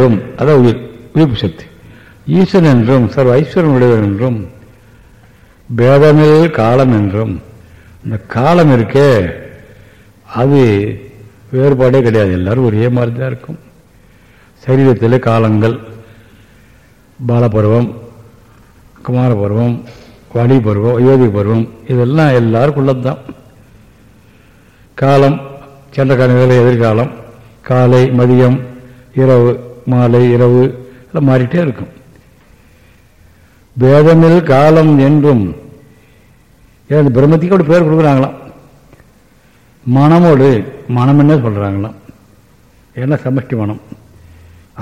என்றும் அதாவது உயிர் உயிர்ப்பு சக்தி. ஈசன் என்றும் சர்வ ஐஸ்வரன் உடையவர் என்றும் பேதமில் காலம் என்றும் இந்த காலம் இருக்கே அது வேறுபாடே கிடையாது. எல்லாரும் ஒரே மாதிரி தான் இருக்கும். சரீரத்தில் காலங்கள் பாலபருவம் குமார பருவம் வழி பருவம் அயோத்தி பருவம் இதெல்லாம் எல்லாருக்குள்ளது தான் காலம் சென்ற காலங்களில் எதிர்காலம் காலை மதியம் இரவு மாலை இரவு எல்லாம் மாறிட்டே இருக்கும். பேதமில் காலம் என்றும் ஏன் பிரம்மத்துக்கு அப்படி பேர் கொடுக்குறாங்களாம்? மனமோடு மனம் என்ன சொல்றாங்களாம்? ஏன்னா சமஷ்டி மனம்?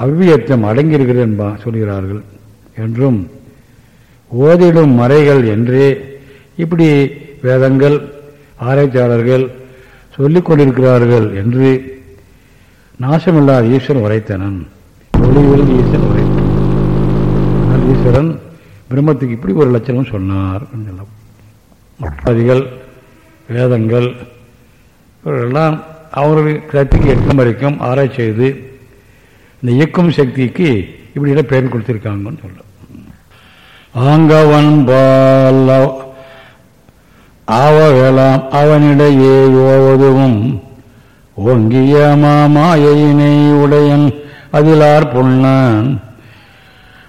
அவ்வியத்தம் அடங்கி இருக்கிறது என்பா சொல்கிறார்கள். என்றும் ஓதிடும் மறைகள் என்றே இப்படி வேதங்கள் ஆராய்ச்சியாளர்கள் சொல்லிக் கொண்டிருக்கிறார்கள் என்று நாசமில்லாத ஈஸ்வரன் உரைத்தனன். ஒளிவில் ஈஸ்வரன் உரைத்தன் ஈஸ்வரன் பிரம்மத்துக்கு இப்படி ஒரு லட்சணம் சொன்னார் மற்றதிகள் வேதங்கள் இவர்களெல்லாம் அவர்கள் சக்திக்கு எட்டும் வரைக்கும் ஆராய்ச்சி செய்து இந்த இயக்கும் சக்திக்கு இப்படிலாம் பெயர் கொடுத்துருக்காங்கன்னு சொல்ல ஆங்கவன் பால் ஆவகலாம் அவனிடையே ஓவதுவும் ஓங்கிய மாமாயினை உடையன் அதிலார் பொன்னான்.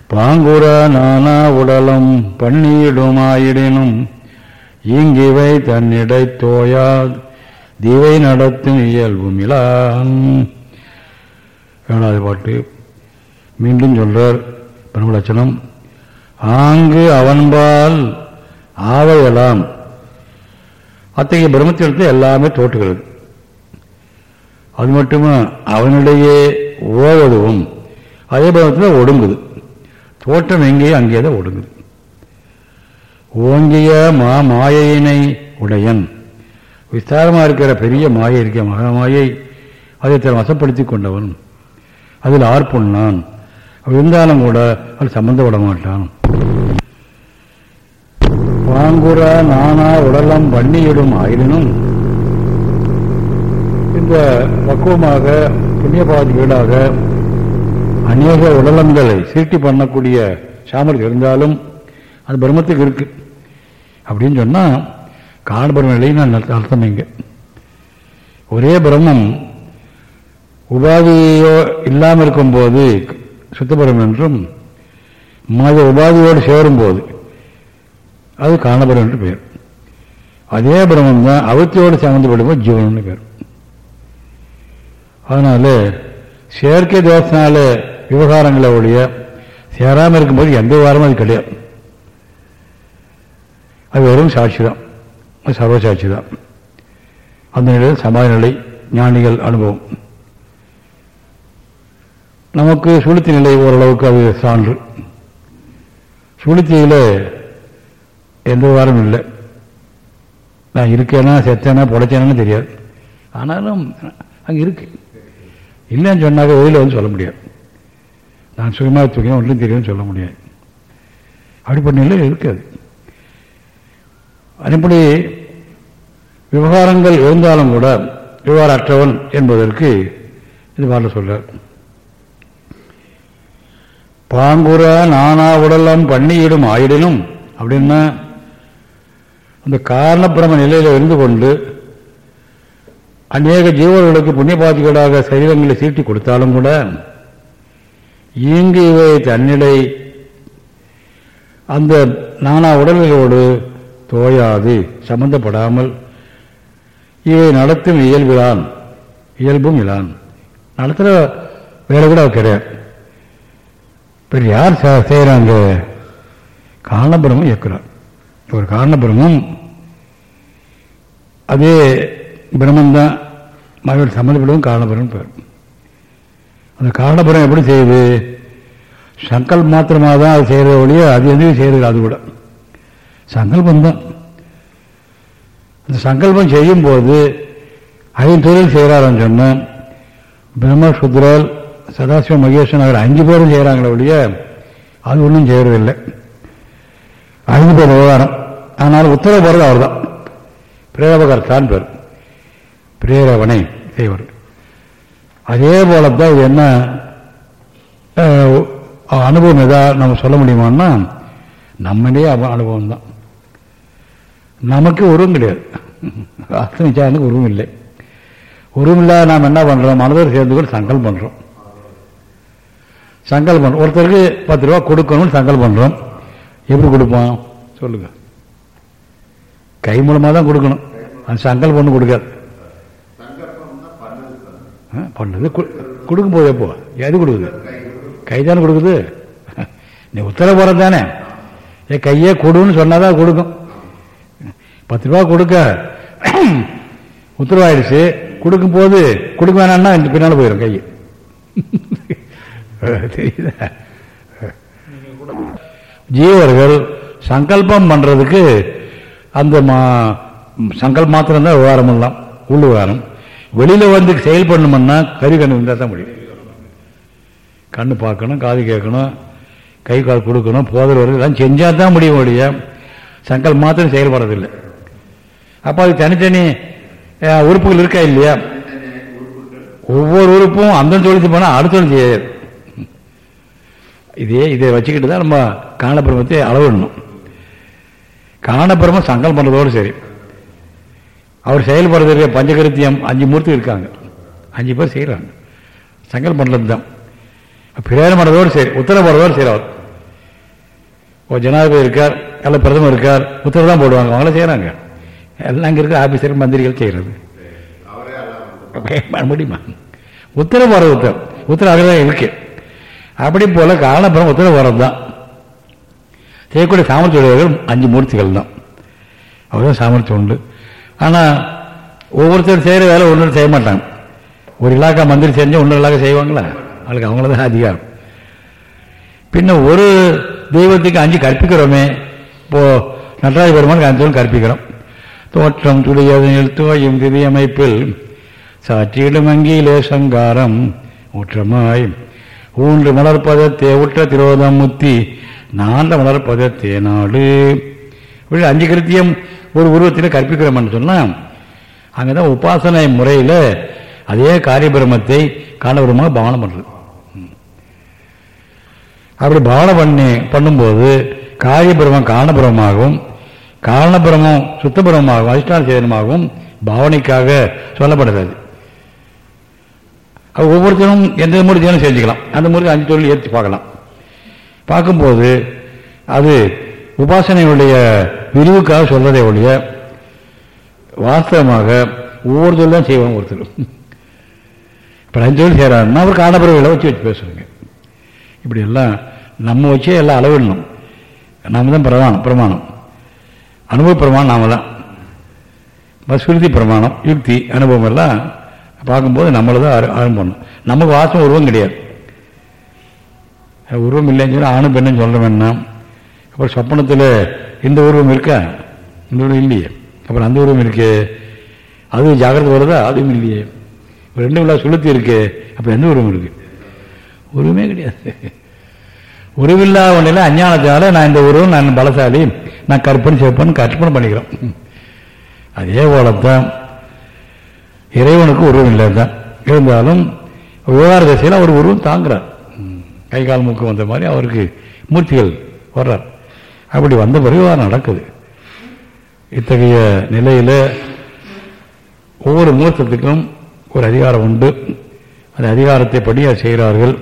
பாங்குற நானா உடலும் பண்ணியிடுமாயிடினும் இங்கிவை தன்னிடை தோயால் திவை நடத்தும் இயல்புமிலான். ஏழாவது பாட்டு. மீண்டும் சொல்றார் பிரம்மலட்சணம். ஆங்கு அவன்பால் ஆவையலாம். அத்தகைய பிரம்மத்திடத்தை எல்லாமே தோற்றுகிறது. அது மட்டுமா? அவனிடையே ஓவதுவும் அதே பதத்தில் ஒடுங்குது. தோற்றம் எங்கேயோ அங்கேயே தான் ஒடுங்குது. ஓங்கிய மா மாயையினை உடையன். விஸ்தாரமாக இருக்கிற பெரிய மாயை இருக்க மகாமாயை. அதை தன் வசப்படுத்தி கொண்டவன். அதில் ஆர்ப்புண்ணான் இருந்தாலும் கூட அது சம்பந்தப்பட மாட்டான். பாங்குற நானா உடலம் பண்ணியிடும் ஆயினும் இந்த பக்குவமாக புண்ணியபாதி வீடாக அநேக உடலங்களை சீட்டி பண்ணக்கூடிய சாமர்த்தியம் இருந்தாலும் அது பிரம்மத்துக்கு இருக்கு. அப்படின்னு சொன்னால் காணபுரம் நிலைன்னு அர்த்தம் இங்க. ஒரே பிரம்மம் உபாதியோ இல்லாமல் இருக்கும்போது சுத்தபுரம் என்றும் மத உபாதியோடு சேரும்போது அது காணபுரம் என்று பெயர். அதே பிரம்மம் தான் அவத்தியோடு சம்மந்தப்படும்போது ஜீவனம்னு பேர் அதனால செயற்கை தோஷனால விவகாரங்களை ஒழிய சேராமல் இருக்கும்போது எந்த விவகாரமும் அது கிடையாது. அது வெறும் சாட்சி தான் சர்வசாட்சி தான் அந்த நிலையில் சமாதி நிலை ஞானிகள் அனுபவம். நமக்கு சுளுத்தி நிலை ஓரளவுக்கு அது சான்று. சுளுத்தியில் எந்த விவகாரம் இல்லை. நான் இருக்கேனா செத்தேனா பொழைச்சேனா தெரியாது. ஆனாலும் அங்கே இருக்கு. இல்லைன்னு சொன்னாக்க வெளியில் வந்து சொல்ல முடியாது. நான் சுயமாக தூக்கினா ஒன்றும் தெரியும்னு சொல்ல முடியாது. அப்படிப்பட்ட நிலை இருக்காது. அதன்படி விவகாரங்கள் இருந்தாலும் கூட விவகாரற்றவன் என்பதற்கு இது மாதிரி சொல்றார். பாங்குற நானா உடலம் பண்ணியிடும் ஆயிடலும் அப்படின்னா அந்த காரணப்பிரம நிலையில் இருந்து கொண்டு அநேக ஜீவர்களுக்கு புண்ணியபாதிகளாக சரீரங்களை சீட்டி கொடுத்தாலும் கூட இங்கு இவை தன்னிலை அந்த நானா உடல்களோடு தோயாது சம்பந்தப்படாமல் இவை நடத்தும் இயல்பிலான் இயல்பும் இலான். நடத்துகிற வேலை கூட வைக்கிறேன் கிடையாது. இப்போ யார் செய்கிறாங்க காரணபிரமும் இயக்குறார். ஒரு காரணபிரமும் அதே பிரம்மந்தான் மகள் சம்மந்தப்படும் காரணபுரம் பேர் அந்த காரணபுரம் எப்படி செய்யுது சங்கல் மாத்திரமாக தான் அது செய்கிற ஒழிய அது எதுவும் செய்கிறது அது கூட. சங்கல்பம் தான். அந்த சங்கல்பம் செய்யும்போது ஐந்தொழில் செய்கிறாரன்னு சொன்னால் பிரம்ம சுத்ரால் சதாசிவ மகேஸ்வரன் அவர் அஞ்சு பேரும் செய்கிறாங்களே ஒழிய அது ஒன்றும் செய்கிறதில்லை ஐந்து பேர் விவகாரம். ஆனால் உத்தரவு போகிறது அவர் தான் பிரேரபகர்த்தான் பேர். பிரேரவனை செய்வர் அதே போலத்தான் இது என்ன அனுபவம் எதா நம்ம சொல்ல முடியுமான்னா நம்மளே அனுபவம் தான் நமக்கு உருவம் கிடையாது. அர்த்தம் உருவம் இல்லை. உருவம் இல்லாத நாம் என்ன பண்ணுறோம் மனதோடு சேர்ந்து கூட சங்கல் பண்ணுறோம் சங்கல் பண்ணுறோம் ஒருத்தருக்கு பத்து ரூபா கொடுக்கணும்னு சங்கல் பண்ணுறோம் எப்படி கொடுப்போம் சொல்லுங்க. கை மூலமாக தான் கொடுக்கணும். அது சங்கல் பண்ணு கொடுக்காது. ஆ, பண்ணது கு- கொடுக்கும் போது எப்போ? எது கொடுக்குது? கை தானே கொடுக்குது? நீ உத்தரவு போகிறது தானே. ஏ கையே கொடுன்னு சொன்னால் தான் கொடுக்கும். பத்து ரூபா கொடுக்க உத்தரவாயிடுச்சு. கொடுக்கும் போது கொடுக்க வேணாம்னா இந்த பின்னால் போயிடும் கை தெரியுதா? ஜீவர்கள் சங்கல்பம் பண்ணுறதுக்கு அந்த மா- சங்கல் மாத்திரம்தான் விவகாரம் எல்லாம். உள் விவகாரம் வெளியில் வந்து செயல் பண்ணணும்னா கறி கண்ணு இருந்தால் தான் முடியும். கண்ணு பார்க்கணும் காது கேட்கணும் கை கால் கொடுக்கணும் போதல் வருது எல்லாம் செஞ்சால் தான் முடியும் ஒழிய சங்கல் மாத்திரம் செயல்படுறதில்லை. அப்போ அது தனித்தனி உறுப்புகள் இருக்கா இல்லையா? ஒவ்வொரு உறுப்பும் அந்த தொழில் போனால் அடுத்த தொழில் செய்யாது இதே இதை வச்சுக்கிட்டு தான் நம்ம காணப்பிரமத்தை அளவிடணும். காணப்பிரமம் சங்கல் பண்ணுறதோடு சரி. அவர் செயல்படுறதுக்கு பஞ்சகருத்தியம் அஞ்சு மூர்த்தி இருக்காங்க. அஞ்சு பேர் செய்கிறாங்க சங்கல் மண்டலம் தான். பிரேரம் பண்ணுறதோடு சரி உத்தரவு போடுறதோடு சரி ஒரு ஜனாதிபதி இருக்கார் நல்ல பிரதமர் இருக்கார் உத்தரவு தான் போடுவாங்க. அவங்கள செய்கிறாங்க எல்லாம் இங்கே இருக்கிற ஆபீசர் மந்திரிகள் செய்கிறது முடியுமா? உத்தரவு வர உத்தரவு உத்தரவு அதில் தான் இருக்கு. அப்படி போல் காலப்புறம் உத்தரவு போகிறது தான். செய்யக்கூடிய சாமர்த்தியுடையவர்கள் அஞ்சு மூர்த்திகள் தான். அவர்தான் சாமர்த்தியம் உண்டு. ஆனால் ஒவ்வொருத்தர் செய்கிற வேலை ஒன்று செய்ய மாட்டாங்க. ஒரு இலாக்கா மந்திரி செஞ்சு இன்னொரு இலாக்கா செய்வாங்களா? அவளுக்கு அவங்கள தான் அதிகாரம். பின்ன ஒரு தெய்வத்துக்கு அஞ்சு கற்பிக்கிறோமே இப்போது நடராஜ பெருமானுக்கு அஞ்சு கற்பிக்கிறோம். தோற்றம் துளியதனில் துவையும் திதி அமைப்பில் சாற்றியிடும் அங்கியிலே சங்காரம் ஊற்றமாய். ஊன்று மலர்பதத்தே உற்ற திரோதம் முத்தி நான்ல மலர்பதத்தே நாடு. அஞ்சு கிருத்தியம் ஒரு உருவத்தில் கற்பிக்கிறோம்னு சொன்னால் அங்கே தான் உபாசனை முறையில் அதே காரியபிரமத்தை காலபுரமாக பாவனம் பண்ணுறது அப்படி பாவனை பண்ணி பண்ணும்போது காரியபுரமம் காரணபுரமாகவும் காரணபுரமும் சுத்தபுரமாகவும் அதிஷ்டான சேதனமாகவும் பாவனைக்காக சொல்லப்படுறது அது ஒவ்வொருத்தரும் எந்த மூர்த்தியாலும் செஞ்சுக்கலாம். அந்த மூர்த்தி அஞ்சு தொழில் ஏற்றி பார்க்கலாம். பார்க்கும்போது அது உபாசனையுடைய விரிவுக்காக சொல்றதே ஒழிய வாஸ்தவமாக ஒவ்வொரு தொழில் செய்வாங்க ஒருத்தர். இப்போ அஞ்சு தொழில் செய்கிறாருன்னா அவர் காணபிரவிகளை வச்சு வச்சு பேசுவாங்க. இப்படி எல்லாம் நம்ம வச்சே எல்லாம் அளவிடணும். நாம் தான் பிரமாணம் பிரமாணம். அனுபவ பிரமாணம் நாம தான். ஸ்மிருதி பிரமாணம் யுக்தி அனுபவம் எல்லாம் பார்க்கும்போது நம்மளை தான் ஆரம்பம் பண்ணணும் நமக்கு வாசம் உருவம் கிடையாது. உருவம் இல்லைன்னு சொல்லி ஆணும் பெண்ணும் சொல்கிறோம் என்ன? அப்புறம் சொப்பனத்தில் இந்த உருவம் இருக்கா? இந்த உருவம் இல்லையே. அப்புறம் அந்த உருவம் இருக்கு. அது ஜாகிரதை வருதா? அதுவும் இல்லையே. ரெண்டு விழா சுளுத்தி இருக்கு. அப்போ எந்த உருவம் இருக்கு? உருவமே கிடையாது. உருவில்லா ஒன்றில் அஞ்ஞானத்தினால நான் இந்த உருவம் நான் பலசாலி நான் கற்பனை சேர்ப்பேன்னு கற்பனை பண்ணிக்கிறோம். அதே போலத்தான் இறைவனுக்கு உருவம் இல்லை தான் இருந்தாலும் விவகார திசையில் அவர் உருவம் தாங்குறார். கை கால் மூக்கு வந்த மாதிரி அவருக்கு மூர்த்திகள் வர்றார். அப்படி வந்த பிறகு நடக்குது. இத்தகைய நிலையில் ஒவ்வொரு மூர்த்தத்துக்கும் ஒரு அதிகாரம் உண்டு. அந்த அதிகாரத்தை படி அதை செய்கிறார்கள்.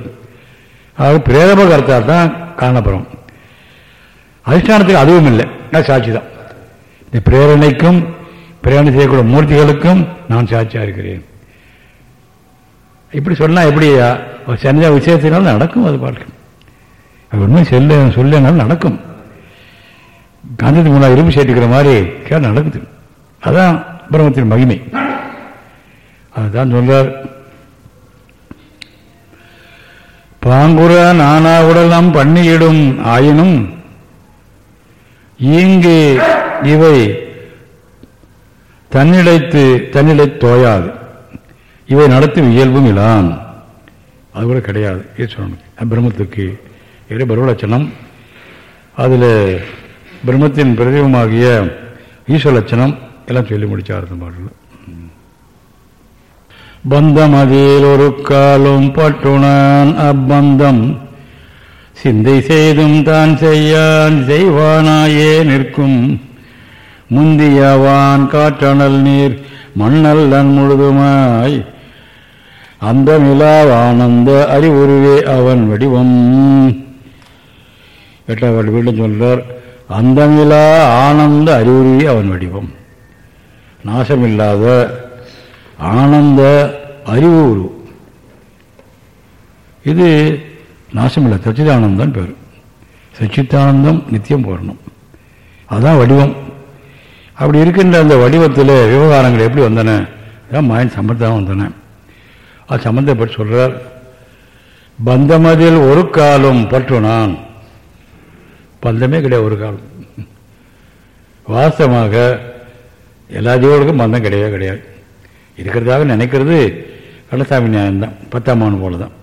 அதாவது பிரேதம கருத்தா தான் காணப்படும். அதிஷ்டானத்துக்கு அதுவும் இல்லை. நான் சாட்சி தான். இந்த பிரேரணைக்கும் பிரேரணை செய்யக்கூடிய மூர்த்திகளுக்கும் நான் சாட்சியாக இருக்கிறேன். இப்படி சொன்னால் எப்படியா செஞ்ச விஷயத்தினாலும் நடக்கும் அது பாட்டு. அது உண்மை செல்ல சொல்லனாலும் நடக்கும். கந்தத்துக்கு முன்னாடி இரும்பு சேர்த்துக்கிற மாதிரி கேட்டு நடக்குது. அதான் பிரம்மத்தின் மகிமை. அதுதான் சொல்றார். பாங்குற நானா உடலம் பண்ணியிடும் ஆயினும் இங்கு இவை தன்னிடைத்து தன்னிலை தோயாது. இவை நடத்தும் இயல்பும் இல்லான் அது கூட கிடையாது. ஈஸ்வரனுக்கு பிரம்மத்துக்கு இறை பருவலட்சணம் அதில் பிரம்மத்தின் பிரதிபமாகிய ஈஸ்வலட்சணம் எல்லாம் சொல்லி முடிச்சார் அந்த பாடல் பந்தம் அதில் ஒரு காலும் பட்டுணான் அப்பந்தம் சிந்தை செய்தும் தான் செய்யான் செய்வானாயே நிற்கும். முந்தியவான் காற்றணல் நீர் மண்ணல் நன் முழுதுமாய். அந்த ஆனந்த அறிவுருவே அவன் வடிவம். எட்டாவது வீட்டில் சொல்றார் அந்தமிலா ஆனந்த அறிவுரிய அவன் வடிவம். நாசமில்லாத ஆனந்த அறிவு உருவம் இது நாசமில்லை சச்சிதானந்தம் பேர். சச்சித்தானந்தம் நித்தியம் போடணும் அதுதான் வடிவம். அப்படி இருக்கின்ற அந்த வடிவத்தில் விவகாரங்கள் எப்படி வந்தன? அதான் மாயன் சம்பந்தம் வந்தன. அது சம்பந்தப்பட்டு சொல்கிறார் பந்தமதில் ஒரு காலம் பற்று நான் பந்தமே கிடையாது ஒரு காலம். வாஸ்தவமாக எல்லா ஜீவர்களுக்கும் பந்தம் கிடையவே கிடையாது. இருக்கிறதாக நினைக்கிறது கடசாமி நியாயம்தான் பத்தாம் ஆண்டு போல தான்.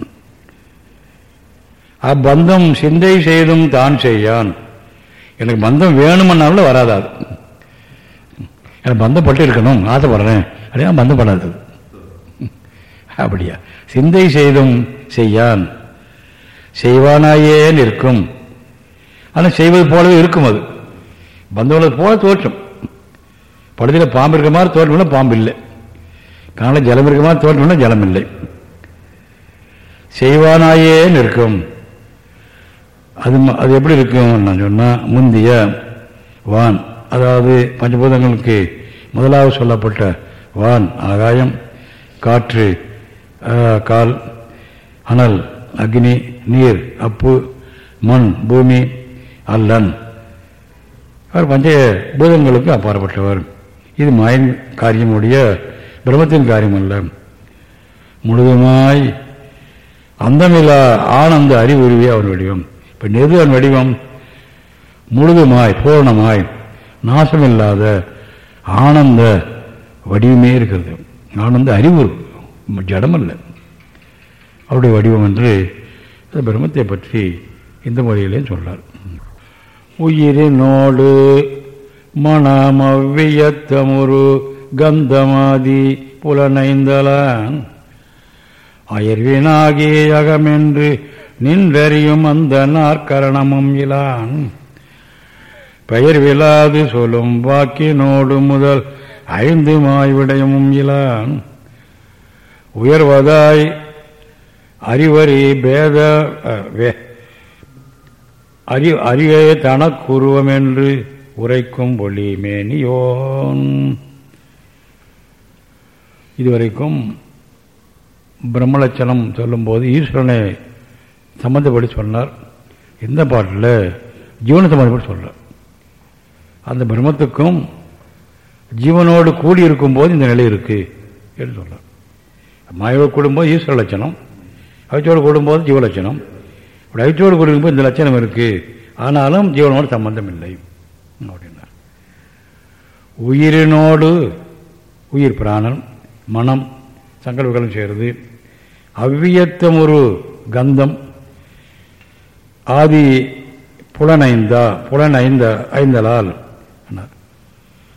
அப்பந்தம் சிந்தை செய்தும் தான் செய்யான். எனக்கு பந்தம் வேணுமன்னாலும் வராதாது எனக்கு பந்தப்பட்டு இருக்கணும் ஆசைப்படுறேன். அப்படின்னா பந்தப்படாது அப்படியா? சிந்தை செய்தும் செய்யான். செய்வானாயே நிற்கும். ஆனால் செய்வது போலவே இருக்கும் அது. பந்தவளது போல தோற்றம். படத்தில் பாம்பு இருக்க மாதிரி தோற்றம்னா பாம்பு இல்லை. காணல ஜலம் இருக்க மாதிரி தோற்றம்னா ஜலம் இல்லை. செய்வானாயே நிற்கும். அது அது எப்படி இருக்கும்? நான் சொன்னால் முந்திய வான் அதாவது பஞ்சபூதங்களுக்கு முதலாவது சொல்லப்பட்ட வான் ஆகாயம் காற்று கால் அனல் அக்னி நீர் அப்பு மண் பூமி அல்லன். அவர் பஞ்ச பூதங்களுக்கு அப்பாற்பட்டவர். இது மாயின் காரியமுடைய பிரம்மத்தின் காரியம் அல்ல முழுதுமாய் அந்தமில்லா ஆனந்த அறிவுருவே அவன் வடிவம். இப்போ நெது அவன் வடிவம்? முழுதுமாய் பூர்ணமாய் நாசமில்லாத ஆனந்த வடிவமே இருக்கிறது. ஆனந்த அறிவுரு. ஜடமல்ல. அவருடைய வடிவம் என்று பிரம்மத்தை பற்றி இந்த முறையிலே சொல்கிறார் உயிரினோடு மனமவ்வியத்தமுரு கந்தமாதி புலனைந்தலான். அயர்வினாகி அகமென்று நின்றறியும் அந்த நாற்கரணமும் இலான். பெயர்விலாது சொல்லும் வாக்கினோடு முதல் ஐந்து மாய்விடயமும் இலான். உயர்வதாய் அறிவறி பேத அறி அறிவே தனக்குருவம் என்று உரைக்கும் ஒளி மேனியோன். இதுவரைக்கும் பிரம்மலட்சணம் சொல்லும்போது ஈஸ்வரனை சம்மந்தப்படி சொன்னார். இந்த பாட்டில்? ஜீவன சம்மந்தப்பட்டு சொல்கிறார் அந்த பிரம்மத்துக்கும் ஜீவனோடு கூடி இருக்கும்போது இந்த நிலை இருக்குது என்று சொல்கிறார் மாயோடு கூடும்போது ஈஸ்வர லட்சணம் அவிச்சோடு கூடும்போது ஜீவலட்சணம் அப்படி கொடுக்கும்போது இந்த லட்சணம் இருக்கு. ஆனாலும் ஜீவனோடு சம்பந்தம் இல்லை அப்படின்னார். உயிரினோடு உயிர் பிராணன் மனம் சங்கல்பங்களும் செய்கிறது அவ்வியத்தம் ஒரு கந்தம். ஆதி புலனைந்தா புலன் ஐந்த ஐந்தலால்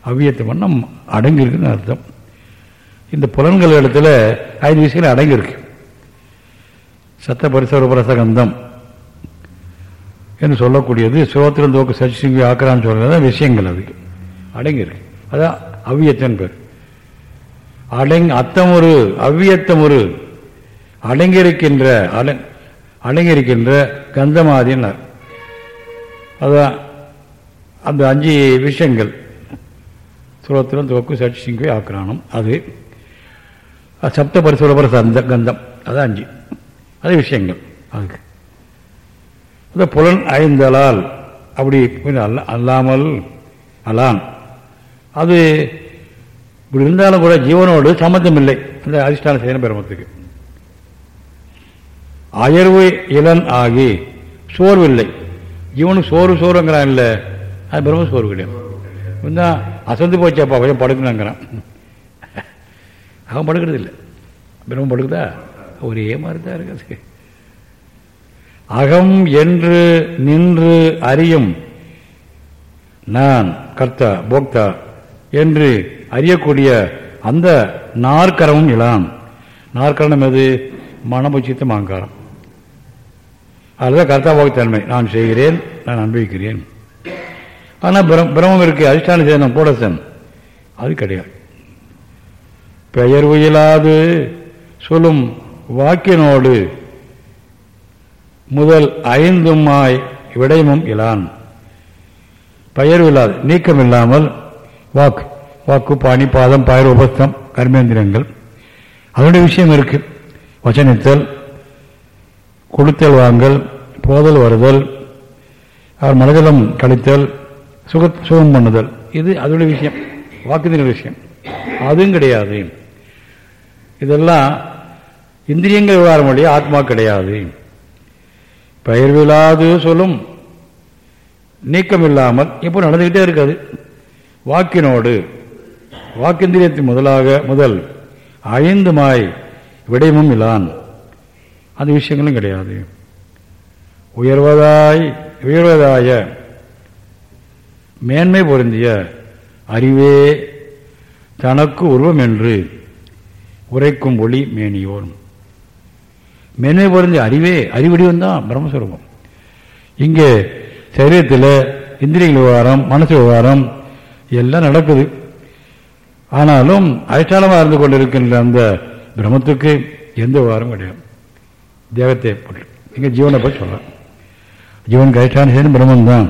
அவ்வியத்தை பண்ணம் அடங்கியிருக்குன்னு அர்த்தம். இந்த புலன்கள் இடத்துல ஐந்து விஷயங்கள் அடங்கியிருக்கு. சத்த பரிசர கந்தம் என்று சொல்லக்கூடியது சுரோத்திரம் தோக்கு சச்சிசிங்கி ஆக்கிறான்னு சொல்றது விஷயங்கள் அதுக்கு. அடங்கியிருக்கு. அதான் அவ்வியத்தன் பேர். அடங் அத்தம் ஒரு அடங்கியிருக்கின்ற ஒரு அடங்கியிருக்கின்ற கந்தமாதினார் அதான் அந்த அஞ்சு விஷயங்கள். சுரோத்திரம் துவக்கு சச்சி சிங்கி ஆக்கிரானம் அது சப்த பரிசுரபர சந்த கந்தம். அது அஞ்சு. அது விஷயங்கள். அதுக்கு. இந்த புலன் ஐந்தலால் அப்படி அல்ல அல்லாமல் அலான் அது இப்படி இருந்தாலும் கூட ஜீவனோடு சம்மந்தம் இல்லை அந்த அதிஷ்டான செய்யணும் பிரமத்துக்கு அயர்வு இளன் ஆகி சோர்வு இல்லை ஜீவனுக்கு சோறு சோறுங்கிறான் இல்லை அது பிரம்ம சோறு கிடையாது. தான் அசந்து போச்சாப்பா கொஞ்சம் படுக்கணுங்கிறான். அவன் படுக்கிறது இல்லை பிரம்மம் படுக்குதா? ஒரே மாதிரி தான் இருக்குது அகம் என்று நின்று அறியும் நான் கர்த்தா போக்தா என்று அறியக்கூடிய அந்த நாற்கரமும் இலாம் நாற்கரணம் எது? மனபுச்சித்த மாங்காரம். அதுதான் கர்த்தாபோகத்தன்மை நான் செய்கிறேன் நான் அனுபவிக்கிறேன். ஆனால் பிரம் பிரமம் இருக்கு அதிஷ்டான சேதனம் கூடசன் அது கிடையாது. பெயர் உயிலாது சொல்லும் வாக்கினோடு முதல் ஐந்துமாய் விடயமும் இலான். பெயர் இல்லாது நீக்கம் இல்லாமல் வாக்கு வாக்கு பாணி பாதம் பயிர் உபஸ்தம் கர்மேந்திரங்கள். அதனுடைய விஷயம் இருக்கு. வச்சனித்தல் கொடுத்தல் வாங்கல் போதல் வருதல் அவர் மனதளம் கழித்தல் சுக சுகம் பண்ணுதல். இது அதனுடைய விஷயம் வாக்குதின விஷயம். அதுவும் கிடையாது. இதெல்லாம் இந்திரியங்கள் விவகாரம் வழியாக ஆத்மா கிடையாது. பெயர்விழாது சொல்லும். நீக்கம் இல்லாமல் இப்போ நடந்துக்கிட்டே இருக்காது. வாக்கினோடு வாக்கிந்திரியத்தின் முதலாக முதல் ஐந்து மாய் விடயமும் இல்லான் அந்த விஷயங்களும் கிடையாது. உயர்வதாய் உயர்வதாய மேன்மை பொருந்திய அறிவே தனக்கு உருவம் என்று உரைக்கும் ஒளி மேனியோன். மென்மை பொருந்திய அறிவே அறிவடிவம் தான் பிரம்மஸ்வரூபம். இங்கே சரீரத்தில் இந்திரியங்கள் விவகாரம் மனசு விவகாரம் எல்லாம் நடக்குது. ஆனாலும் அதிஷ்டானமாக இருந்து கொண்டிருக்கின்ற அந்த பிரம்மத்துக்கு எந்த விவகாரம் கிடையாது. தேவத்தை பொருள் இங்கே ஜீவனை பற்றி சொல்கிறேன் ஜீவனுக்கு அதிஷ்டான செய்யணும் பிரம்மன் தான்.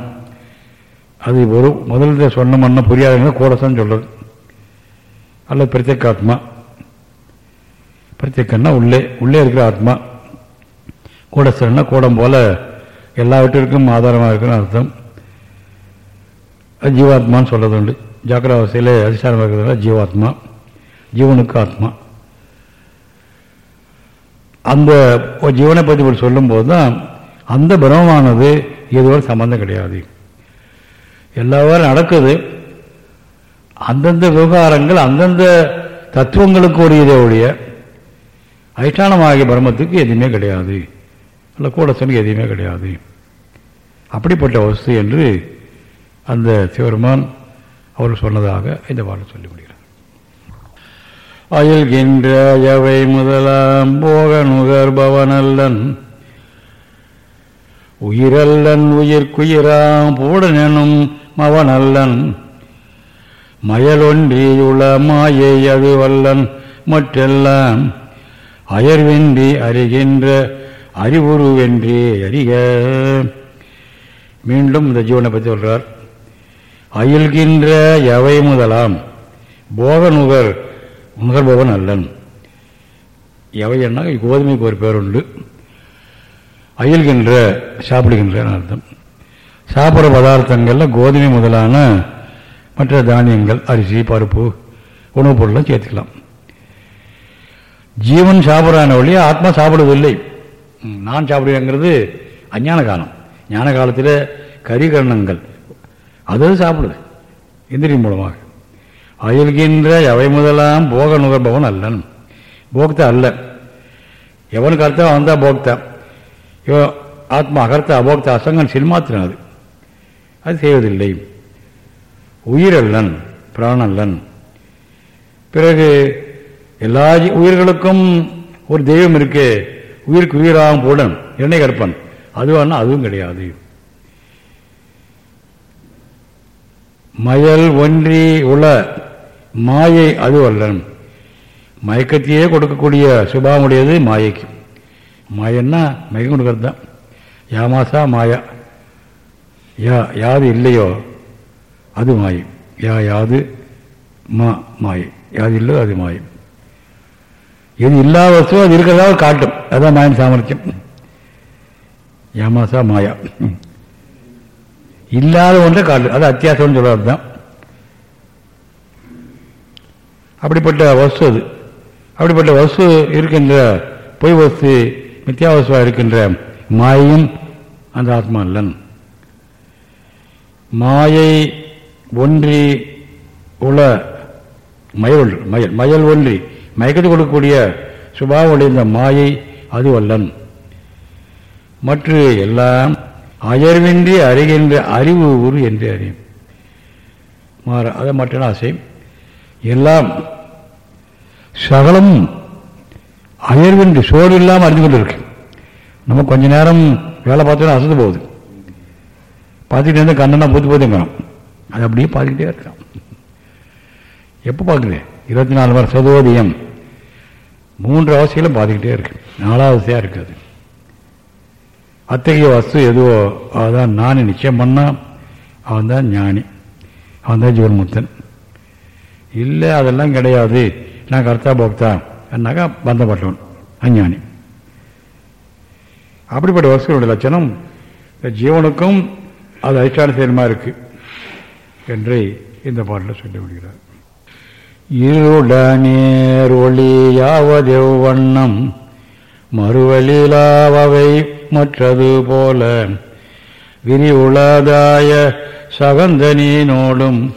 அது ஒரு முதல்ல சொன்ன மண்ண புரியாதுங்க கூடசான்னு சொல்றது. அல்லது பிரத்யேக ஆத்மா. பிரத்யேகன்னா உள்ளே உள்ளே இருக்கிற ஆத்மா. கூடஸ்தரன்னா கூடம் போல எல்லாவற்றிற்கும் ஆதாரமாக இருக்குன்னு அர்த்தம். ஜீவாத்மான்னு சொல்கிறது உண்டு ஜாக்கிராவசையில் அதிசாரமாக இருக்கிறதுனால ஜீவாத்மா. ஜீவனுக்கு ஆத்மா. அந்த ஜீவனை பற்றி இப்படி சொல்லும்போது தான் அந்த பிரமமானது இதுவரை சம்பந்தம் கிடையாது. எல்லாவரும் நடக்குது. அந்தந்த விவகாரங்கள் அந்தந்த தத்துவங்களுக்கு உரியதே ஒழிய அதிஷ்டானமாகிய பிரம்மத்துக்கு எதுவுமே கிடையாது. கூட கூடசனுக்கு எதுவுமே கிடையாது. அப்படிப்பட்ட வசதி என்று அந்த சிவருமான் அவர் சொன்னதாக இந்த பாடல் சொல்லி முடிகிறார் அயல்கின்ற எவை முதலாம் போக நுகர்பவனல்லன் உயிரல்லன் உயிர்க்குயிராம் பூடனெனும் மவனல்லன் மயலொன்றியுள மாயை அது வல்லன் மற்றெல்லாம் அயர்வின்றி அறிகின்ற அறிவுருவென்றே அறிக. மீண்டும் இந்த ஜீவனை பற்றி சொல்றார். அயில்கின்ற எவை முதலாம்? போக நுகர் நுகர்பவன் அல்லன். எவை என்ன கோதுமைக்கு ஒரு பேர் உண்டு. அயில்கின்ற சாப்பிடுகின்ற அர்த்தம். சாப்பிட்ற பதார்த்தங்களில் கோதுமை முதலான மற்ற தானியங்கள் அரிசி பருப்பு உணவுப் பொருள்லாம் சேர்த்துக்கலாம். ஜீவன் சாப்பிட்றான வழியே ஆத்மா சாப்பிடுவதில்லை. நான் சாப்பிடுவேங்கிறது அஞ்ஞான காலம். ஞான காலத்தில் கரிகரணங்கள். அது சாப்பிடுது இந்திரியம் மூலமாக. அயல்கின்ற எவை முதலாம் போக நுகர்பவன் அல்லன். போக்தா அல்ல. எவனுக்கு அர்த்தம் வந்தால் போக்தா. இவ ஆத்மா அகர்த்த அபோக்த அசங்கன் சின்மாத்திரம் அது. அது செய்வதில்லை. உயிரல்லன் பிராணல்லன் பிறகு எல்லா உயிர்களுக்கும் ஒரு தெய்வம் இருக்குது உயிருக்கு உயிராகும் போடன் எண்ணெய் கற்பன் அதுவானா அதுவும் கிடையாது. மயல் ஒன்றி உள்ள மாயை அது அல்லன் மயக்கத்தையே கொடுக்கக்கூடிய சுபாவமுடையது மாயைக்கு. மாயன்னா மயக்கம் கொடுக்கறது தான் யாமாசா மாயா. யா யாது இல்லையோ அது மாயை. யா யாது மா மாயை. யாது இல்லையோ அது மாயை. எது இல்லாத வசோ அது இருக்கிறதாக காட்டும். அதான் மாயின் சாமர்த்தியம். ஏமாசா மாயா. இல்லாத ஒன்றை காட்டு அது அத்தியாசம்னு சொல்றது தான் அப்படிப்பட்ட வஸ்து அது. அப்படிப்பட்ட வஸ்து இருக்கின்ற பொய் வஸ்து மித்தியாவசுவா இருக்கின்ற மாயும் அந்த ஆத்மா இல்லன் மாயை ஒன்றி உள்ள மயல் மயல் மயல் ஒன்றி மயக்கத்தை கொடுக்கக்கூடிய சுபாவுடைய இந்த மாயை அது வல்லன். மற்ற எல்லாம் அயர்வின்றி அறிகின்ற அறிவு உரு என்று அறியும். மாற அதை மற்ற ஆசை எல்லாம் சகலம் அயர்வின்றி சோறு இல்லாமல் அறிந்து கொண்டிருக்கு நம்ம கொஞ்ச நேரம் வேலை பார்த்தோன்னா அசந்து போகுது. பார்த்துக்கிட்டே இருந்தால் கண்ணெல்லாம் போத்து போதுங்கிறோம் அது அப்படியே பார்த்துக்கிட்டே இருக்கான். எப்போ பார்க்குது? இருபத்தி நாலு மணி சதோதியம். மூன்று அவசியங்களும் பார்த்துக்கிட்டே இருக்கு. நாலாவது அவசியம் இருக்காது. அத்தகைய வஸ்து எதுவோ அதான் நான் நிச்சயம் பண்ணால் அவன் தான் ஞானி. அவன் தான் ஜீவன்முத்தன் இல்லை அதெல்லாம் கிடையாது. நான் கர்த்தா போக்தா என்னாக்கா பந்தப்பட்டவன் அஞ்ஞானி. அப்படிப்பட்ட வஸ்துகளுடைய லட்சணம் ஜீவனுக்கும் அது அதிஷ்டான செயலமா இருக்கு என்று இந்த பாட்டில் சொல்லி விடுகிறார் இருடநேர் ஒளியாவதெவ் வண்ணம் மறுவலிலாவை மற்றது போல. விரிவுளதாய சகந்தனீனோடும்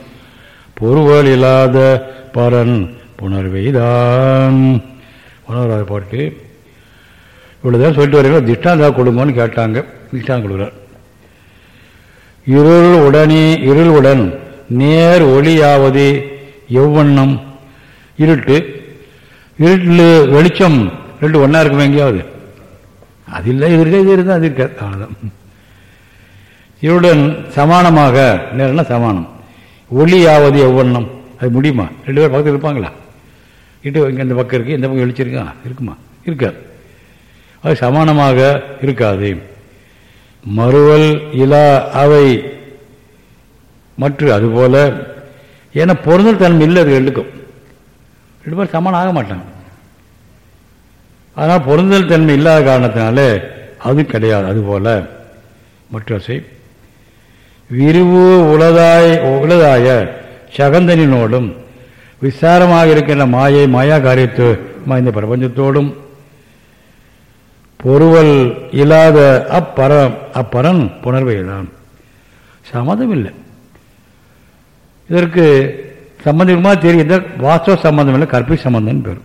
பொறுவலில்லாத பரன் புணர்வைதான் புனர்வாத பாட்டு இவ்வளோதான் சொல்லிட்டு வரீங்களா திஷ்டாந்தா கொடுங்கன்னு கேட்டாங்க. திஷ்டாந்த கொடுக்குறார். இருள் உடனே இருள் உடன் நேர் ஒளியாவது எவ்வண்ணம்? இருட்டு. இருட்டில் வெளிச்சம் ரெண்டு ஒன்றா இருக்குமே எங்கேயாவது? அது இல்லை இது இருக்கா இது இருக்கா அது இருக்காது அவ்வளோதான் இருடன் சமானமாக நேரம்னா சமானம். ஒளியாவது எவ்வண்ணம்? அது முடியுமா? ரெண்டு பேர் பக்கத்தில் இருப்பாங்களா? இட்டு இங்கே இந்த பக்கம் இருக்குது இந்த பக்கம் வெளிச்சிருக்கா இருக்குமா? இருக்காது. அது சமானமாக இருக்காது. மறுவல் இலா அவை. மற்ற அதுபோல ஏன்னா பொருந்தல் தன்மை இல்லை அது ரெண்டுக்கும். ரெண்டு பேரும் சமானம் ஆக மாட்டாங்க. ஆனால் பொருந்தல் தன்மை இல்லாத காரணத்தினால அது கிடையாது. அதுபோல மற்றசை விரிவு உளதாய் உளதாய சகந்தனினோடும் விசாரமாக இருக்கின்ற மாயை மாயா காரியத்து இந்த பிரபஞ்சத்தோடும் பொருவல் இல்லாத அப்பரம் அப்பரன் புணர்வைதான் சம்மதம் இல்லை இதற்கு சம்பந்தமா தெரியுது வாஸ்தவ சம்பந்தம் இல்லை கற்பி சம்பந்தம் பேர்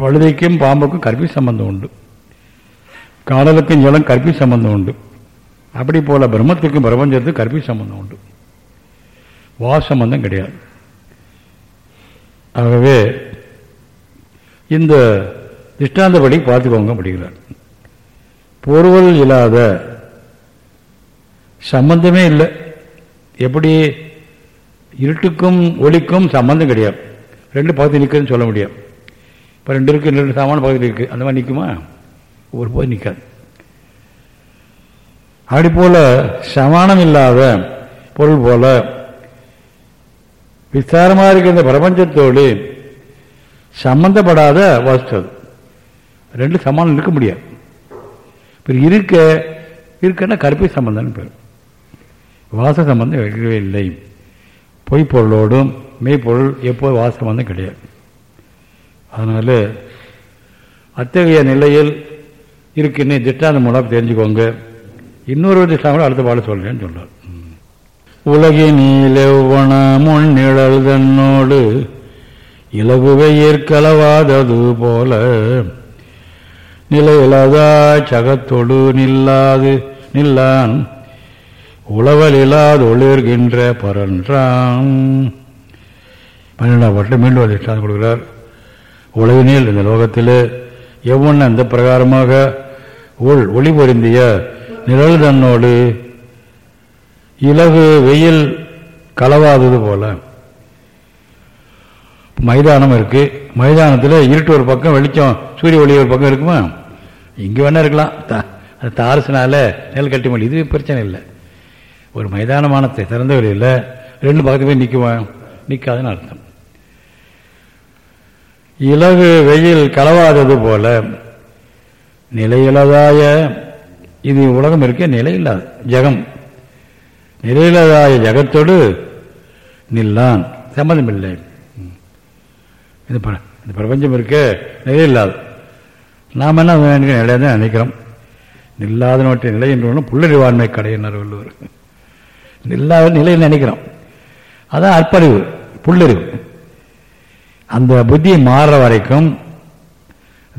பழுதைக்கும் பாம்புக்கும் கற்பி சம்பந்தம் உண்டு. காதலுக்கும் ஜலம் கற்பி சம்பந்தம் உண்டு. அப்படி போல பிரம்மத்துக்கும் பிரபஞ்சத்துக்கும் கற்பி சம்பந்தம் உண்டு. வா சம்பந்தம் கிடையாது. ஆகவே இந்த திஷ்டாந்தபடி பார்த்துக்கோங்க அப்படிங்கிறார். பொருவல் இல்லாத சம்பந்தமே இல்லை. எப்படி இருட்டுக்கும் ஒளிக்கும் சம்பந்தம் கிடையாது. ரெண்டு பகுதி நிற்குதுன்னு சொல்ல முடியாது இப்போ ரெண்டு இருக்கு ரெண்டு சாமான பகுதி இருக்குது அந்த மாதிரி நிற்குமா ஒரு போது நிற்காது அப்படி போல சமானம் இல்லாத பொருள் போல விஸ்தாரமாக இருக்கிற பிரபஞ்சத்தோடு சம்பந்தப்படாத வஸ்து அது. ரெண்டு சமானம் இருக்க முடியாது. இப்போ இருக்க இருக்கன்னா கருப்பை சம்பந்தம்னு பேர். வாச சம்பந்தம் இருக்கவே இல்லை. பொய்ப்பொருளோடும் மெய்ப்பொருள் எப்போது வாசம் வந்து கிடையாது. அதனால் அத்தகைய நிலையில் இருக்குன்னு திட்டாந்த மூலம் தெரிஞ்சுக்கோங்க. இன்னொரு திட்டம் அடுத்த பாட சொல்றேன்னு உலகின் உலகினீலெவ்வன முன்னிழல் தன்னோடு இலகுவையிற்கலவாதது போல நிலையிலதா சகத்தொடு நில்லாது நில்லான் உழவலில்லாது ஒளிர்கின்ற பரன்றாம். பன்னெண்டாம் பாட்டில் மீண்டும் அதிஷ்டானம் கொடுக்கிறார். உலகினில் இந்த லோகத்தில் எவ்வளவு அந்த பிரகாரமாக உள் ஒளி பொருந்திய நிழல் தன்னோடு இலகு வெயில் கலவாதது போல. மைதானம் இருக்கு. மைதானத்தில் இருட்டு ஒரு பக்கம் வெளிச்சம் சூரிய ஒளி ஒரு பக்கம் இருக்குமா? இங்கே வேணா இருக்கலாம். தாரசினால நெல் கட்டி மொழி இது பிரச்சனை இல்லை. ஒரு மைதானமானத்தை திறந்த வெளியில் ரெண்டு பக்கத்துமே நிற்குவான் நிற்காதுன்னு அர்த்தம். இலகு வெயில் களவாதது போல நிலையிலதாய இது உலகம் இருக்க நிலையில்லாத ஜெகம். நிலையிலதாய ஜகத்தோடு நில்லான். சம்மதம் இல்லை இந்த இந்த பிரபஞ்சம் இருக்க நிலையில்லாது நாம் என்ன நிலையாக தான் நினைக்கிறோம். நில்லாத நோட்டிய நிலை என்று புள்ளறிவாண்மை கடையினர் வள்ளுவர் எல்லா நிலையில் நினைக்கிறோம். அதான் அற்பறிவு புள்ளறிவு அந்த புத்தி மாறுற வரைக்கும்